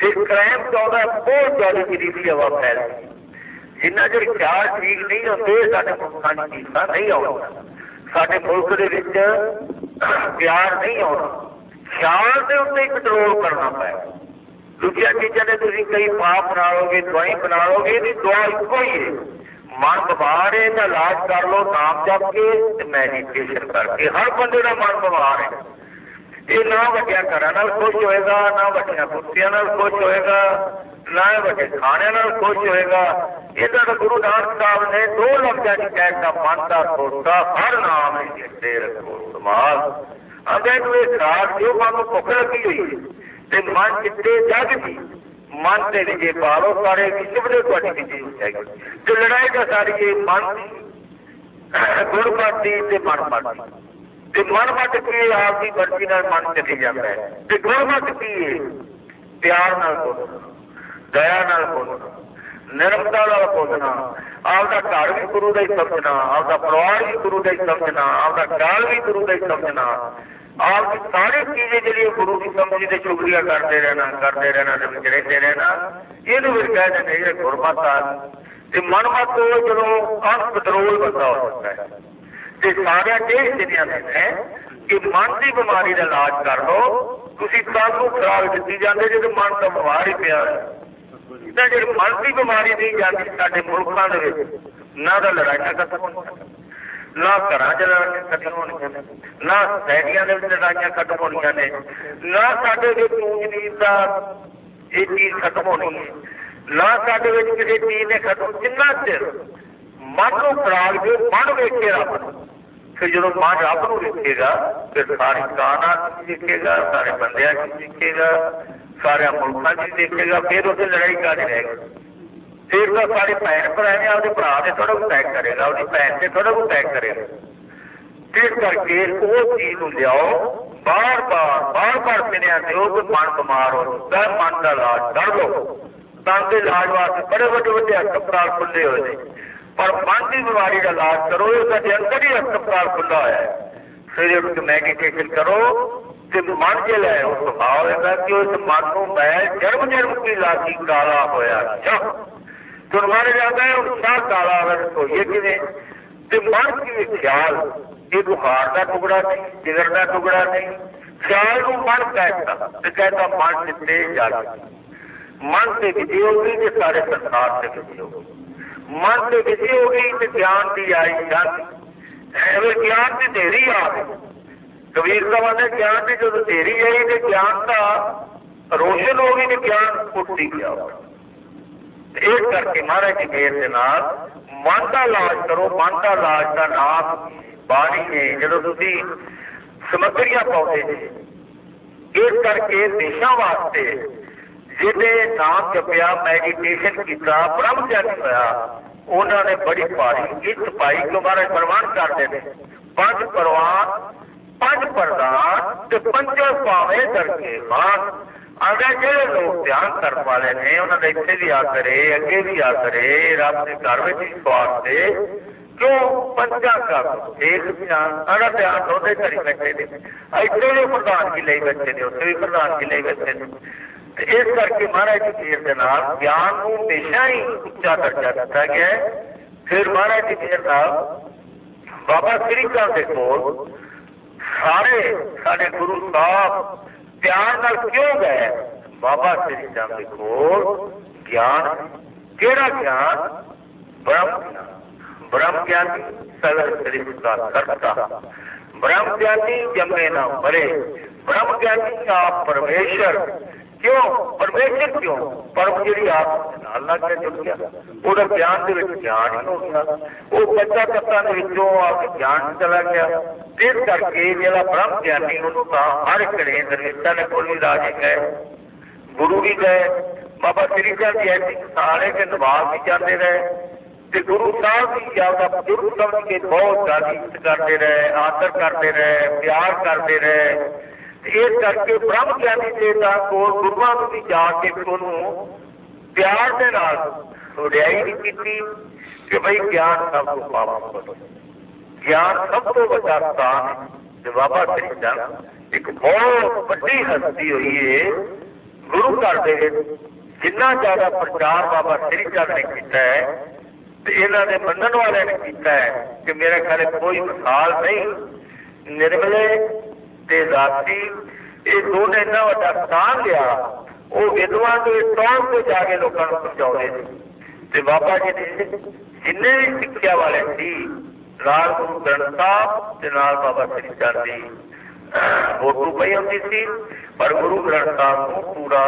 ਫਿਰ ਕ੍ਰਾਈਮ ਚਾਹੁੰਦਾ ਬਹੁਤ ਜ਼ਿਆਦਾ ਜਰੀਲੀ ਹਵਾ ਫੈਲਦੀ ਜਿੰਨਾ ਚਿਰ ਖਿਆਲ ਠੀਕ ਨਹੀਂ ਹੁੰਦੇ ਸਾਡੇ ਮੁਲਕਾਂ ਦੀ ਨਹੀਂ ਆਉਂਦਾ। ਸਾਡੇ ਮੁਲਕ ਦੇ ਵਿੱਚ ਪਿਆਰ ਨਹੀਂ ਆਉਂਦਾ। ਖਿਆਲ ਦੇ ਉੱਤੇ ਕੰਟਰੋਲ ਕਰਨਾ ਪੈਗਾ ਦੂਜੀਆਂ ਚੀਜ਼ਾਂ ਨੇ ਤੁਸੀਂ ਕਈ ਪਾਪ ਬਣਾ ਲੋਗੇ ਦਵਾਈ ਬਣਾ ਲੋਗੇ ਇਹਦੀ ਦਵਾ ਇੱਕੋ ਹੀ ਹੈ। ਮਨ ਬਿਮਾਰ ਹੈ ਤਾਂ ਇਲਾਜ ਕਰ ਲਓ, ਨਾਮ ਜਪ ਕੇ ਤੇ ਮੈਡੀਟੇਸ਼ਨ ਕਰਕੇ। ਹਰ ਬੰਦੇ ਦਾ ਮਨ ਬਿਮਾਰ ਹੈ। یہ نہ وٹیا گھر خوش ہوئے گا نہ وٹیا کتیا خوش ہوئے گا نہ وٹے کھانے خوش ہوئے گا یہ گرو نانک صاحب نے دو لفظ کی قید کا مانتا سوچتا ہر نام ہے دیر کو یہ ساتھ جو من بھوک لگی ہوئی تے من چیتے جگ بھی من سے نجے پالو سارے کسی نے تھوڑی کسی جائے گی تو لڑائی کا ساری یہ من گڑ پاتی من پاتی ਮਨ ਦੀ ਗੁਰਮਤਿ ਦੀ ਤੇ ਮਨ ਕੀ ਆਪ ਦੀ ਮਰਜ਼ੀ ਨਾਲ ਮਨ ਚੱਲੀ ਜਾਂਦਾ ਹੈ। ਤੇ ਗੁਰਮਤਿ ਕੀ ਹੈ ਪਿਆਰ ਨਾਲ ਬੋਲਣਾ ਦਇਆ ਨਾਲ ਬੋਲਣਾ ਨਿਰਮਤਾ ਨਾਲ ਬੋਲਣਾ, ਆਪਦਾ ਘਰ ਵੀ ਗੁਰੂ ਦਾ ਹੀ ਸਮਝਣਾ, ਆਪਦਾ ਪਰਿਵਾਰ ਵੀ ਗੁਰੂ ਦਾ ਹੀ ਸਮਝਣਾ, ਆਪਦਾ ਖਿਆਲ ਵੀ ਗੁਰੂ ਦਾ ਹੀ ਸਮਝਣਾ ਆਪ ਦੀ ਸਾਰੀ ਚੀਜ਼ਾਂ ਜਿਹੜੀਆਂ ਗੁਰੂ ਦੀ ਸਮਝੀ ਤੇ ਸ਼ੁਕਰੀਆ ਕਰਦੇ ਰਹਿਣਾ ਕਰਦੇ ਰਹਿਣਾ ਤੇ ਰਹਿੰਦੇ ਰਹਿਣਾ, ਇਹਨੂੰ ਵੀ ਕਹਿ ਦਿੰਦੇ ਇਹ ਗੁਰਮਤਾ ਤੇ ਮਨਮਤ ਜਦੋਂ ਅਨਕੰਟਰੋਲ ਬੰਦਾ ਹੋ ਜਾਂਦਾ ਹੈ। تے سارے دیش جنیا ہے کہ من کی بماری کا علاج کر لو تھی تانوں خراب دیتی جاتے جب من تو باہر پیا جی من کی بماری نہیں جاتی سارے ملکوں کے نہ لڑائی ختم ہو نہ ختم ہونی نہ سہریاں نہ کا یہ چیز ختم ہونی ہے نہ سارے چیز نے ختم جنہ ਮਨ ਨੂੰ ਖਰਾਬ ਜੇ ਮਨ ਵੇਖੇ ਰੱਬ ਨੂੰ। ਫਿਰ ਜਦੋਂ ਮਨ ਰੱਬ ਨੂੰ ਵੇਖੇਗਾ, ਫਿਰ ਸਾਰੀ ਕਾਇਨਾਤ ਦੇਖੇਗਾ ਸਾਰੇ ਬੰਦਿਆਂ ਨੂੰ ਦੇਖੇਗਾ ਸਾਰੇ ਮੁਲਕਾਂ 'ਚ ਦੇਖੇਗਾ ਫਿਰ ਉੱਥੇ ਲੜਾਈ ਕਰ ਰਹੇਗੀ ਫਿਰ ਤਾਂ ਸਾਰੇ ਭੈਣ ਭਰਾ ਨੇ ਆਪਦੇ ਭਰਾ ਦੇ ਥੋੜਾ ਕੁ ਟੈਕ ਕਰੇਗਾ ਉਹਦੀ ਭੈਣ ਤੇ ਥੋੜਾ ਕੁ ਟੈਕ ਕਰੇਗਾ। ਫਿਰ ਕਰਕੇ ਉਹ ਚੀਜ਼ ਨੂੰ ਲਿਆਓ, ਬਾਰ ਬਾਰ ਬਾਰ ਬਾਰ ਪਿੰਨਿਆ ਦਿਓ ਕਿ ਮਨ ਬਿਮਾਰ ਹੋ ਚੁੱਕਾ ਮਨ ਦਾ ਇਲਾਜ ਕਰ ਲਓ। ਤਾਂ ਦੇ ਇਲਾਜ ਵਾਸਤੇ ਬੜੇ ਵੱਡੇ ਵੱਡੇ ਹਸਪਤਾਲ ਖੁੱਲੇ ਹੋਏ ਨੇ। پر من بیماری کا علاج کرو، یہ اندر ہی ہسپتال کھلا ہوا ہے۔ پھر اس میڈیٹیشن کرو کہ من جہا ہے وہ سبھاؤ ہوگا کہ اس من میں جرم جرم کی لاسی کالا ہوا جم تو جاتا ہے، اس اسا کالا ہوئے تو من کی خیال، یہ بخار کا ٹکڑا نہیں، جگر کا ٹکڑا نہیں، خیال کو من کہتا کہتا من سے جاتا من سے وجے ہوگی کہ سارے سنسار سے وجے ہوگی من سے بزی ہو گئی تو گیان کی آئی جاتی گیان کی دھیری آ گئی کبھی کا من ہے گیان کی جب دھیری آئی تو گیان کا روشن ہو گئی تو گیان اٹھتی گیا اس کر کے مہاراج کی دیر کے من کا علاج کرو من کا علاج کا نام بانی ہے جب تھی سمگریاں پاؤ اس کر کے دیشوں واسطے ਜਿਹਦੇ ਨਾਮ ਜਪਿਆ ਮੈਡੀਟੇਸ਼ਨ ਕੀਤਾ, ਬ੍ਰਹਮ ਗਿਆਨੀ ਹੋਇਆ, ਉਹਨਾਂ ਨੇ ਬੜੀ ਭਾਰੀ ਇੱਤ ਪਾਈ ਕਿ ਮਹਾਰਾਜ ਪ੍ਰਵਾਨ ਕਰਦੇ ਨੇ ਪੰਜ ਪ੍ਰਵਾਨ, ਪੰਜ ਪ੍ਰਦਾਨ ਤੇ ਪੰਜੋ ਪਾਵੇਂ ਕਰਕੇ ਮਾਨ ਅਗਰ ਜਿਹੜੇ ਲੋਕ ਧਿਆਨ ਕਰਨ ਵਾਲੇ ਨੇ, ਉਹਨਾਂ ਦੇ ਇੱਥੇ ਵੀ ਆ ਕਰੇ ਅੱਗੇ ਵੀ ਆ ਕਰੇ ਰੱਬ ਦੇ ਘਰ ਵਿੱਚ ਹੀ ਵਾਸਤੇ ਕਿਉਂ? ਪੰਜਾਂ ਕਰ ਇੱਕ ਧਿਆਨ ਅੜਾ ਧਿਆਨ ਉਹਦੇ ਘਰੀ ਬੈਠੇ ਨੇ। ਇੱਥੇ ਵੀ ਪ੍ਰਧਾਨ ਕੀ ਲਈ ਬੈਠੇ ਨੇ, ਉੱਥੇ ਵੀ ਪ੍ਰਧਾਨ ਕੀ ਲਈ ਬੈਠੇ ਨੇ। اس کر کے مہاراج جی دیر گیان ہمیشہ ہی اچا درجہ دیا گیا ہے پھر مہاراج جی دیر صاحب بابا سری کا کول سارے سارے گرو صاحب پیار نال کیوں گئے بابا سری چاند کے کول گیان کیڑا گیان برہم برہم گیان سگر شریف کا کرتا برہم گیانی جمے نہ مرے برہم گیانی آپ پرمیشر کیوں؟ پر کیوں؟ پر جی آپ اللہ گرو بھی بابا سری جی ایسی سارے نواز بھی جاتے رہے۔ گرو صاحب کے بہت زیادہ کرتے رہے، آدر کرتے رہے، پیار کرتے رہے۔ ਇਸ ਕਰਕੇ ਬ੍ਰਹਮ ਗਿਆਨੀ ਦੇ ਕੋਲ ਗੁਰੂਆਂ ਨੂੰ ਜਾ ਕੇ ਉਹਨੂੰ ਪਿਆਰ ਦੇ ਨਾਲ ਵਡਿਆਈ ਵੀ ਕੀਤੀ ਕਿ ਬਈ ਗਿਆਨ ਸਭ ਤੋਂ ਪਾਵਨ ਗਿਆਨ ਸਭ ਤੋਂ ਵੱਡਾ ਸਥਾਨ ਤੇ ਬਾਬਾ ਸ੍ਰੀ ਇੱਕ ਬਹੁਤ ਵੱਡੀ ਹਸਤੀ ਹੋਈ ਹੈ ਗੁਰੂ ਘਰ ਦੇ ਵਿੱਚ। ਜਿੰਨਾ ਜ਼ਿਆਦਾ ਪ੍ਰਚਾਰ ਬਾਬਾ ਸ੍ਰੀ ਚੰਦ ਨੇ ਕੀਤਾ ਹੈ ਤੇ ਇਹਨਾਂ ਦੇ ਮੰਨਣ ਵਾਲਿਆਂ ਨੇ ਕੀਤਾ ਹੈ ਕਿ ਮੇਰੇ ਖਿਆਲ ਕੋਈ ਮਿਸਾਲ ਨਹੀਂ। ਨਿਰਮਲੇ لیا جی پر گرو گرنتھ صاحب کو پورا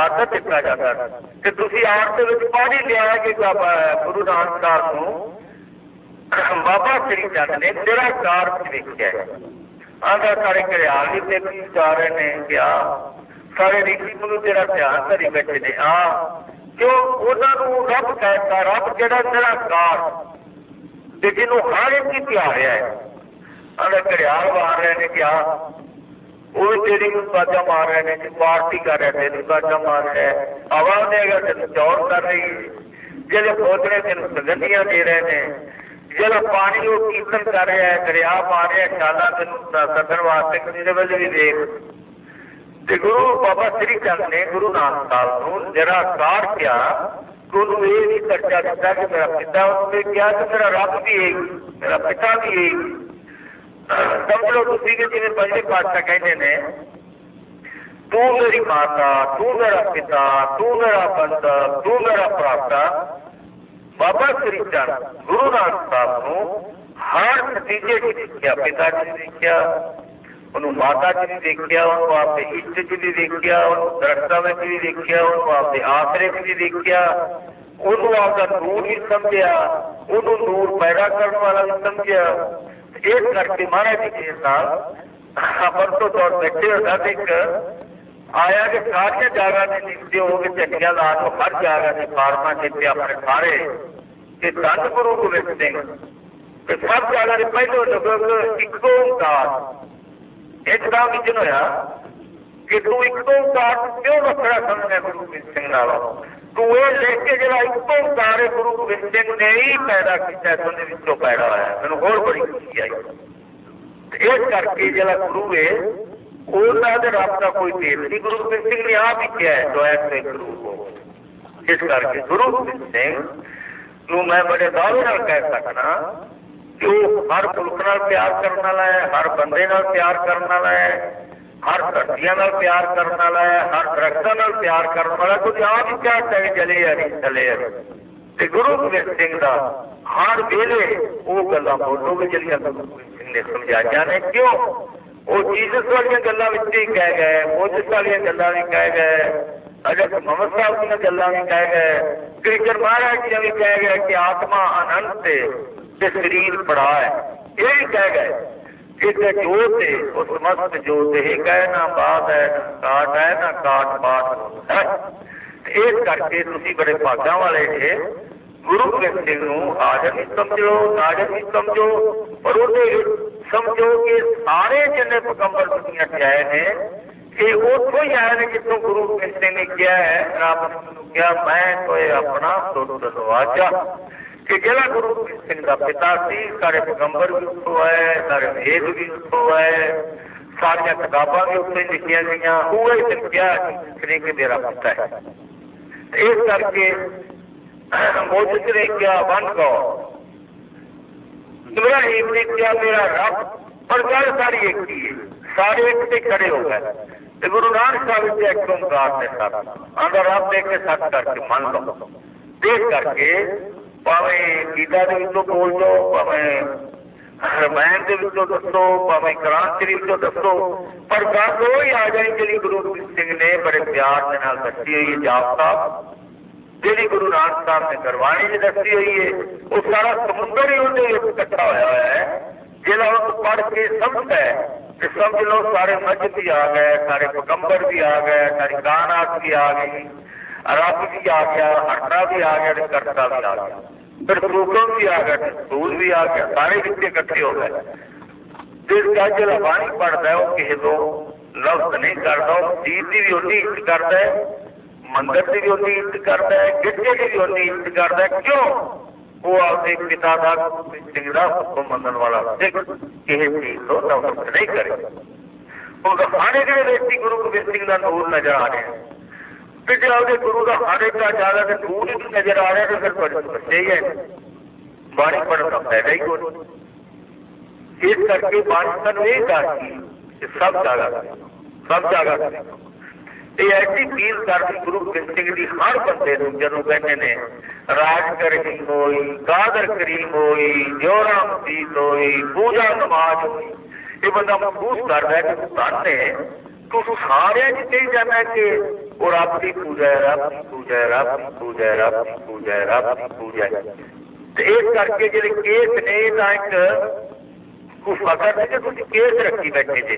آدر دتا جاتا کہ تھی آرٹ پڑھ ہی لیا کہ گرو نانک صاحب کو بابا شری چند نے تیرا کار ہے آدھا سارے گھریال بھی تین جا رہے ہیں کیا سارے ریسی کو تیرا دھیان دری بیٹھے نے آ کیوں انہوں رب کہتا رب جہاں جڑا کار جنوں ہر ایک ہی پیا ہے آدھا مار رہے ہیں کیا وہ تیری بازا مار رہے ہیں پارٹی کر رہے تیری بازا مار رہے ہے آواز دے گا تین چور کر رہی ہے جہے فوج نے تین سگنیاں دے رہے ہیں جب پانی وہ کیرتن کر رہا ہے، دریا پا رہا ہے شالا تین سدن واسطے کسی وجہ بھی دیکھ۔ گرو بابا شری چند نے گرو نانک صاحب جڑا کار کیا پتا بھی کہ ماتا پتا، تو میرا بندہ پراپتا ਬਾਬਾ ਸ੍ਰੀ ਚੰਦ ਗੁਰੂ ਨਾਨਕ ਸਾਹਿਬ ਨੂੰ ਹਰ ਨਤੀਜੇ ਦੀ ਦੇਖਿਆ, ਪਿਤਾ ਜੀ ਨੇ ਦੇਖਿਆ, ਉਹਨੂੰ ਮਾਤਾ ਜੀ ਨੇ ਦੇਖਿਆ, ਉਹਨੂੰ ਆਪਦੇ ਇੱਛ ਜੀ ਨੇ ਦੇਖਿਆ, ਉਹਨੂੰ ਦਰਸ਼ਤਾਂ ਵਿੱਚ ਵੀ ਦੇਖਿਆ, ਉਹਨੂੰ ਆਪਦੇ ਆਸਰੇ ਵਿੱਚ ਵੀ ਦੇਖਿਆ, ਉਹਨੂੰ ਆਪਦਾ ਨੂਰ ਵੀ ਸਮਝਿਆ, ਉਹਨੂੰ ਨੂਰ ਪੈਦਾ ਕਰਨ ਵਾਲਾ ਵੀ ਸਮਝਿਆ। ਇਸ ਕਰਕੇ ਮਹਾਰਾਜ ਜੀ ਦੇ ਨਾਲ ਅਮਰ ਤੋਂ ਤੌਰ ਬੈਠੇ ਹੋ ਸਾਡੇ ਇੱਕ آیا کہ ساری جاگا نے چنگیا ہو لا تو ہر جاگا نے فارما کھیتے اپنے سارے دن گرو کو لکھتے ہیں سب جگہ نے پہلو لوگ ایکو اوتار ایک دم وچن ہوا کہ تو ایکو اوتار کیوں وکھرا سمجھا گرو گوبند سنگھ والا تو کے جا ایکو اوتار ہے گرو گوبند سنگھ نے ہی پیدا کیا ہے پیدا ہوا ہے۔ مینوں اور خوشی آئی۔ اس کر کے جا گرو ہے ہر ملک پیار کرنے والا ہے ہر بندے پیار کرنے والا ہے ہر درختوں پیار کرنے والا کچھ آپ کیا کہیں چلے ارے چلے ارے تے گرو گوبند سنگھ دا ہر ویلے وہ گلا بولو گے جڑیاں گرو گوبند سنگھ نے سمجھائیاں نے کیوں وہ جیزس والی گلا گئے موجس والی گلا گئے اجت محمد صاحب دیا گلا گئے کرکٹ مہاراج دیا بھی کہہ گئے کہ آتما آنند سے شریر پڑا ہے، یہ کہہ گئے۔ جو اس مست جو نہ بات ہے، نہ کاٹ ہے، نہ کاٹ پاٹ اس کر کے تھی بڑے پاگا والے تھے گرو گوبند سنگھ نو بھی سمجھو ناجت بھی سمجھو اور وہ سمجھو کہ سارے جن پیغمبر دنیا سے آئے ہیں جتوں گرو نے سارے پیغمبر بھی اتو آئے، سارے وید بھی اتو آئے ساری کتاباں بھی اتنے لکھیا گئی وہ کیا کہ میرا پتا ہے۔ اس کر کے موجود نے کیا ون میرا ایک نے کیا میرا رب، اور گل ساری ایک ہی ہے۔ سارے ایک سے کھڑے ہو گئے۔ گرو نانک صاحب کے ایک نے ساتھ۔ اگر رب دیکھ کے ساتھ کر کے من لو۔ دیکھ کر کے پاوے گیتا کے بول دو پاوے رمائن کے دسو پاوے قرآن شریف چو دسو۔ پر گل وہی آ جائے جی گرو سنگھ نے بڑے پیار دستی ہوئی جاب صاحب۔ جی گرو رام صاحب نے گروانی بھی دسی ہوئی ہے، وہ سارا سمندر ہی اندر کٹا ہوا ہوا ہے جہاں وہ پڑھ کے سمجھتا ہے کہ سمجھ لو سارے مجھ بھی آ گئے، سارے پگمبر بھی آ گئے ساری کانات بھی آ گئی، رب بھی آ گیا ہٹا بھی آ گیا، کرتا بھی آ گیا، پھر سوکم بھی آ گیا سول بھی آ گیا، سارے بچے اکٹھے ہو گئے۔ جس کا جہاں بانی پڑھتا ہے، وہ کسی کو لفظ نہیں کرتا، وہ جیت کی بھی اٹھی کرتا ہے مندر کی بھی ہوتی عزت کرتا ہے گجے کی بھی ہوتی عزت کرتا ہے کیوں وہ اپنے پتا کا چنگڑا حکم منن والا کسی چیز کو نفرت نہیں کرے وہ ہر جڑے ویکتی گرو گوبند سنگھ کا نور نظر آ رہے ہیں تو جی آپ گرو کا ہر ایک کا زیادہ تو نور ہی نظر آ رہا ہے تو پھر بڑے بچے ہی ہے بارش پڑھ کا فائدہ ہی کون اس کر کے بارش کا یہ کر سب جاگا سب جاگا کرے ਇਹ ਦੱਸਦੀ ਕਿ ਸਭ ਜਗ੍ਹਾ ਸਭ ਜਗ੍ਹਾ ਇਹ ਐਸੀ ਫੀਲ ਕਰਦੀ ਗੁਰੂ ਗੋਬਿੰਦ ਸਿੰਘ ਦੀ ਹਰ ਬੰਦੇ ਨੂੰ ਜਦੋਂ ਕਹਿੰਦੇ ਨੇ ਰਾਜ ਕਰੀ ਹੋਈ ਕਾਦਰ ਕਰੀਮ ਹੋਈ ਜੋਰਾ ਮਸੀਤ ਹੋਈ ਪੂਜਾ ਨਮਾਜ਼ ਹੋਈ ਇਹ ਬੰਦਾ ਮਹਿਸੂਸ ਕਰਦਾ ਹੈ ਕਿ ਧੰਨ ਹੈ ਤੂੰ ਸਾਰਿਆਂ ਚ ਕਹੀ ਜਾਣਾ ਕਿ ਉਹ ਰੱਬ ਦੀ ਪੂਜਾ ਹੈ ਰੱਬ ਦੀ ਪੂਜਾ ਹੈ ਰੱਬ ਦੀ ਪੂਜਾ ਹੈ ਰੱਬ ਦੀ ਪੂਜਾ ਹੈ ਰੱਬ ਦੀ ਪੂਜਾ ਹੈ ਤੇ ਇਸ ਕਰਕੇ ਜਿਹੜੇ ਕੇਸ ਨੇ ਤਾਂ ਇੱਕ ਕੋ ਫਕਰ ਹੈ ਕਿ ਤੁਸੀਂ ਕੇਸ ਰੱਖੀ ਬੈਠੇ ਜੇ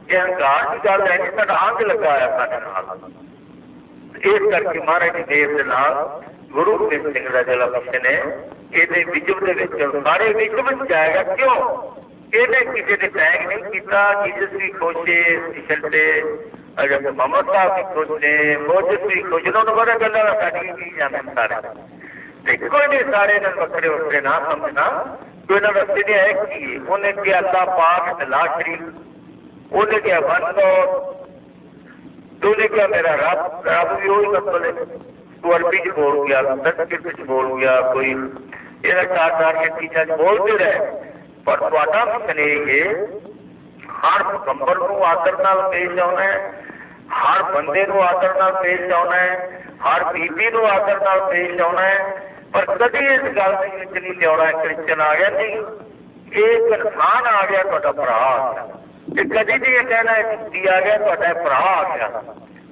یہ ہنکار کی گل ہے کہ سا انگ لگایا سارے اس کر مہاراج دیو گرو گوبند سنگھ کا جڑا مشن ہے یہ وجب سارے وجب جائے گا کیوں؟ کوئی نہ پاک لا شریف کیا کیا میرا رب رب بھی وہی مطلب تو عربی چ بول گیا سنسکرت چ بول گیا کوئی یہ چار چار کے بولتے رہے پر ہر پیغمبر آدر پیش آنا ہے ہر بندے نو آدر پیش آنا ہے ہر بیبی نو آدر پیش آنا ہے پر کدی اس گل نہیں لیا کرسچن آ گیا نہیں ایک انسان آ گیا تا برا کہ کدی بھی یہ کہنا ہے آ گیا تا برا آ گیا۔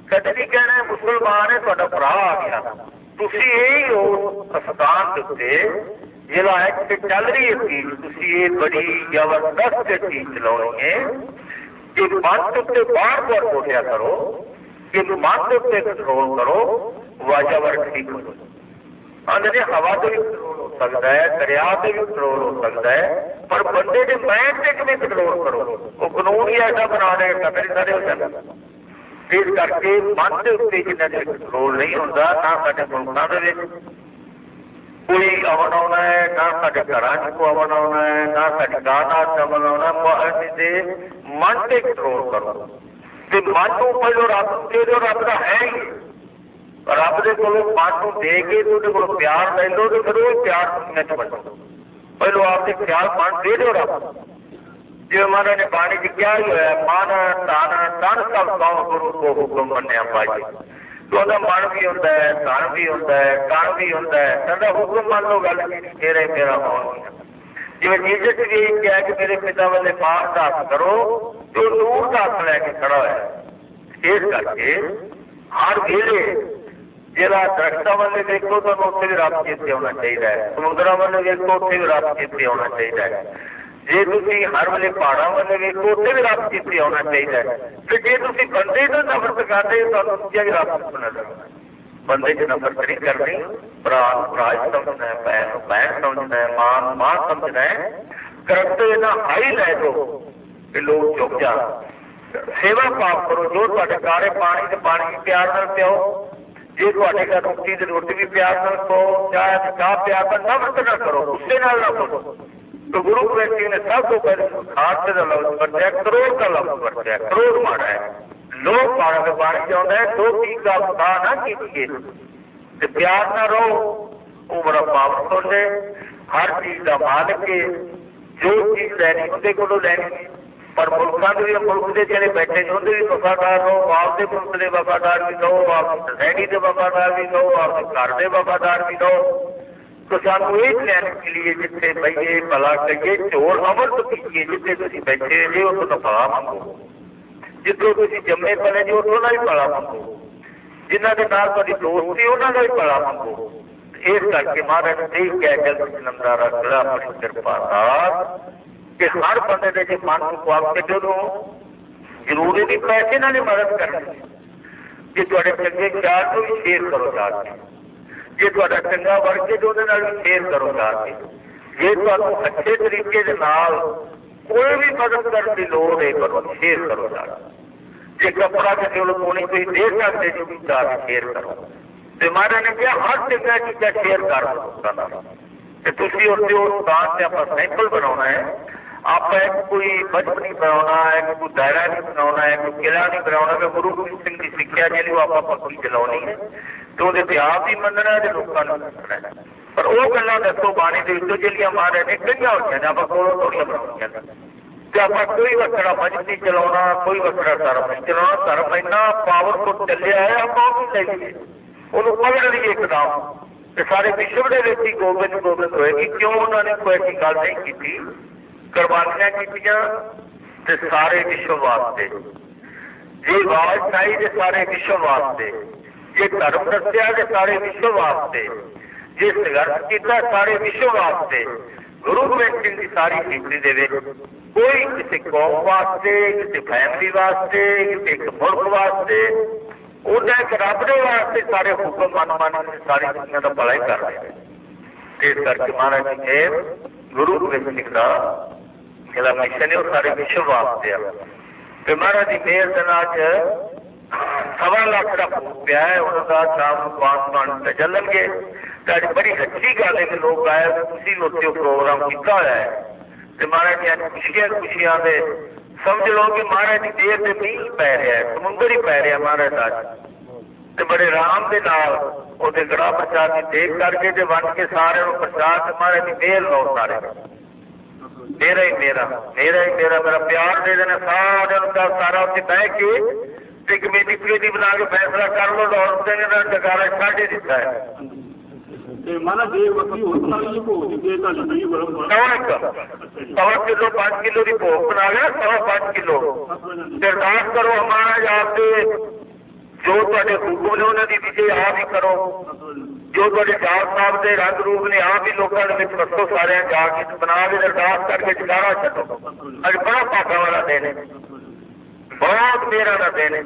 کدی بھی کہنا ہے مسلمان ہے تا برا آ گیا۔ تھی یہی ہو ہسپتال کے جہاں ایکٹ چل رہی ہے چیز۔ تھی یہ بڑی زبردست چیز چلا ہے کہ مت اتنے بار بار سوچیا کرو، کہ مت اتنے کنٹرول کرو واجہ ٹھیک ہو جائے آدھے نے بھی دریا ہے نہ کوئی آنا ہے نہ کو امن آنا ہے نہ من سے کنٹرول کرو من کو پہلو رب دے کا ہے رب کے کولو پٹ دے کے تو کو پیار لے لو تو پھر وہ پیار دنیا چ پہلو آپ کے پیار پن دے دو رب جی مہاراج نے پانی کی کیا ہی ہوا مان تان تن سب کام گرو کو حکم منیا پائی تو من بھی ہوتا ہے تن بھی ہوتا ہے کن بھی ہوتا ہے کہ حکم من لو گل تیرے میرا ہو جی نیزت بھی کیا کہ میرے پتا والے پاپ دس کرو تو نور دس لے کے کھڑا ہوا ہے اس کر کے ہر ویلے ਜਿਹੜਾ ਦਰਖਤਾਂ ਵੱਲੇ ਦੇਖੋ ਤਾਂ ਉੱਥੇ ਵੀ ਰੱਬ ਚੇਤੇ ਆਉਣਾ ਚਾਹੀਦਾ ਹੈ ਸਮੁੰਦਰਾਂ ਵੱਲੇ ਦੇਖੋ ਉੱਥੇ ਵੀ ਰੱਬ ਚੇਤੇ ਆਉਣਾ ਚਾਹੀਦਾ ਹੈ ਜੇ ਤੁਸੀਂ ਹਰ ਵੇਲੇ ਪਹਾੜਾਂ ਵੱਲੇ ਵੇਖੋ ਉੱਥੇ ਵੀ ਰੱਬ ਚੇਤੇ ਆਉਣਾ ਚਾਹੀਦਾ ਹੈ ਤੇ ਜੇ ਤੁਸੀਂ ਬੰਦੇ ਤੋਂ ਨਫ਼ਰਤ ਕਰਦੇ ਹੋ ਤਾਂ ਤੁਸੀਂ ਵੀ ਰੱਬ ਸੁਣਨਾ ਬੰਦੇ ਚ ਨਫ਼ਰਤ ਨਹੀਂ ਕਰਨੀ ਭਰਾ ਨੂੰ ਭਰਾ ਹੀ ਸਮਝਣਾ ਹੈ ਭੈਣ ਨੂੰ ਭੈਣ ਸਮਝਣਾ ਹੈ ਮਾਂ ਨੂੰ ਮਾਂ ਸਮਝਣਾ ਹੈ ਕਰਤੇ ਨਾ ਹਾਈ ਲੈ ਦੋ ਕਿ ਲੋਕ ਚੁੱਪ ਜਾ ਸੇਵਾ ਪਾਪ ਕਰੋ ਜੋ ਤੁਹਾਡੇ ਕਾਰੇ ਪਾਣੀ ਤੇ ਪਾਣੀ ਪਿਆਰ جی تے گھروں کی روٹی بھی پیار رکھو چاہے چاہ پیار کر نفرت نہ کرو غصے نال نہ تو گرو ویکتی نے سب کو پہلے خاص کا لفظ برتیا کروڑ کا لفظ برتیا کروڑ مارا ہے لوگ مارا کے بارش چاہتا ہے دو چیز کا خدا نہ کیجیے پیار نہ رہو وہ بڑا پاور سن ہر چیز کا مالک ہے جو چیز لینی اندر کو لینی پر ملکوں کے بھی ملک جڑے بیٹھے نے اندر وفادار رہو آپ کے ملک کے وفادار بھی رہو آپ کی سوسائٹی وفادار بھی رہو آپ کے گھر کے وفادار بھی رہو۔ تو سانو یہ کہنے کے لیے جتنے بہیے بلا کریے، چور امر تو کیجیے جتنے تھی بیٹھے جی اس کا بلا منگو جتوں تھی جمے پلے جی اتوں کا بھی بلا مانگو۔ جنہ کے نال تاری دوستی انہوں کا بھی بلا منگو اس کر کے مہاراج نے کہہ گل نمدارا گڑا اپنی کرپا کہ ہر بندے کے من کے جدو ضروری بھی پیسے نہ نہیں مدد کرنی جی تے چنگے خیال کو بھی شیئر کرو جا کے۔ جی تا چنگا ورگ ہے جو شیئر کرو جا کے۔ جی تمہیں اچھے طریقے کے کوئی بھی مدد کرنے کی لوڑ ہے کرو شیئر کرو جا کے جی کپڑا کے چلو پونی کوئی دے سکتے جی جا کے شیئر کرو مہاراج نے کیا ہر جگہ چیزیں شیئر کر سکتا تھی تھی اس دان سے سیمپل بنا ہے۔ آپ کوئی بچ نہیں بنا ہے کوئی دائرہ نہیں بنا ہے کوئی قلعہ نہیں بنا میں گرو گوبند سنگھ کی سکھیا جی وہ آپ اپنی چلا ہے تو وہ آپ ہی مننا ہے تو لوگوں نے مننا ہے پر وہ گلا دسو بانی کے جی مارے نے کئی ہو ہوئی آپ کو تھوڑی بنا آپ کوئی وکڑا مجھ نہیں چلا کوئی وکڑا دھرم نہیں چلا دھرم اتنا پاور کو چلیا ہے آپ وہ بھی لے لیے وہ پکڑ لیے ایک دم سارے پچھڑے ویسی گوبند گوبند ہوئے گی کیوں انہوں نے کوئی ایسی گل نہیں کی قربانیاں کیتیاں تے سارے وشو واسطے۔ جی آواز چاہی تے سارے وشو واسطے۔ جی دھرم دسیا تے سارے وشو واسطے۔ جی سنگرش کیتا سارے وشو واسطے۔ گرو گوبند سنگھ کی ساری ہسٹری دے کوئی کسی قوم واسطے، کسی فیملی واسطے، کسی ایک ملک واسطے انہیں ایک رب نے واسطے سارے حکم، من من ساری دنیا کا بڑا ہی کر رہے ہیں۔ کر کے مہاراج جی نے گرو گوبند سنگھ کا مہاراج سوا لاکھ بڑی سچی مہاراج کی خوشیاں مہاراج پی رہے پی رہے مہاراج کا بڑے آرام دن گڑا پرچاد سارے پرساد مہاراجی بے لو سارے میرا ہی میرا میرا ہی میرا میرا پیار دے دینا سارے سارا اتنے بہ کے کمیٹی کمیٹی بنا کے فیصلہ کر لو اور اس نے دیتا ہے۔ کلو کلو بنا گیا سوا پانچ کلو۔ درخواست جو تے نے جی، آپ ہی کرو۔ جو تھوڑے جاؤ صاحب کے رنگ روپ نے آپ ہی لوگوں کے دسو سارے جا کے بنا کے ارداس کر کے چکارا چلو اج بڑا پاٹا والا دن ہے۔ بہت میرا کا دن ہے۔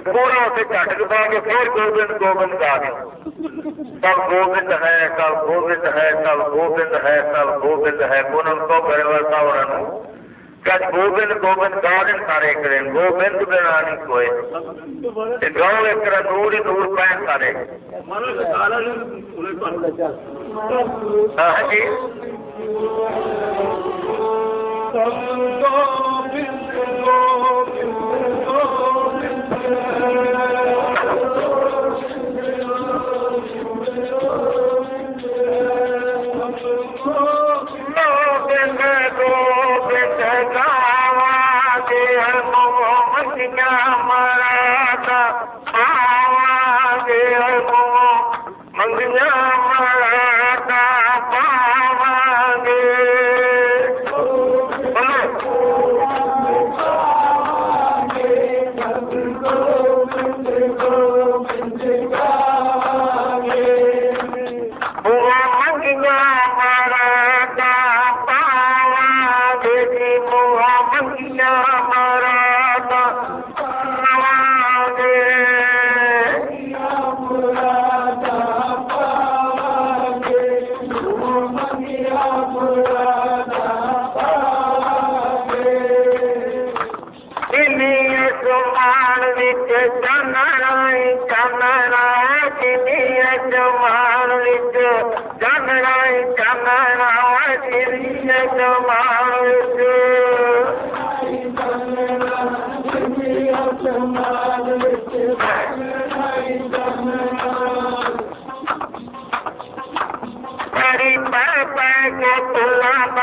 پورا اسے چٹ پا کے پھر گوبند گوبند گا کے سب گوبند ہے، سب گوبند ہے، سب گوبند ہے، سب گوبند ہے۔ پونم کو برور گوب گوبن گارن ٿا ري ڪري گوبندي پوءِ گهڻو هڪڙا دور ئي دور پائين ٿا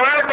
بس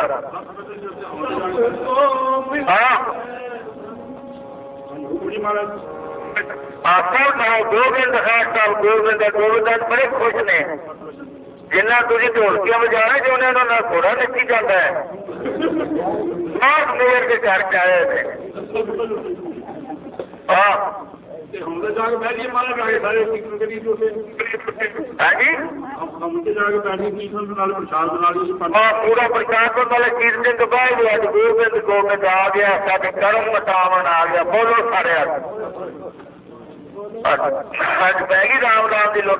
میرا گوبند گوبند بڑے خوش نے جنہ تجھے ڈھولکیاں بجا رہے جو انہوں نے تھوڑا نچی جاتا ہے بہت دیر کے گھر چ آئے ہاں ہاں جی؟ ہاں، پورا پرچار کو پہلے کیرنے تو بہ گیا دور گورنمنٹ آ گیا سارے کرم مٹاون آ گیا بولو سارے آج ہاں جی، بہ گئی رام رام کی لوگ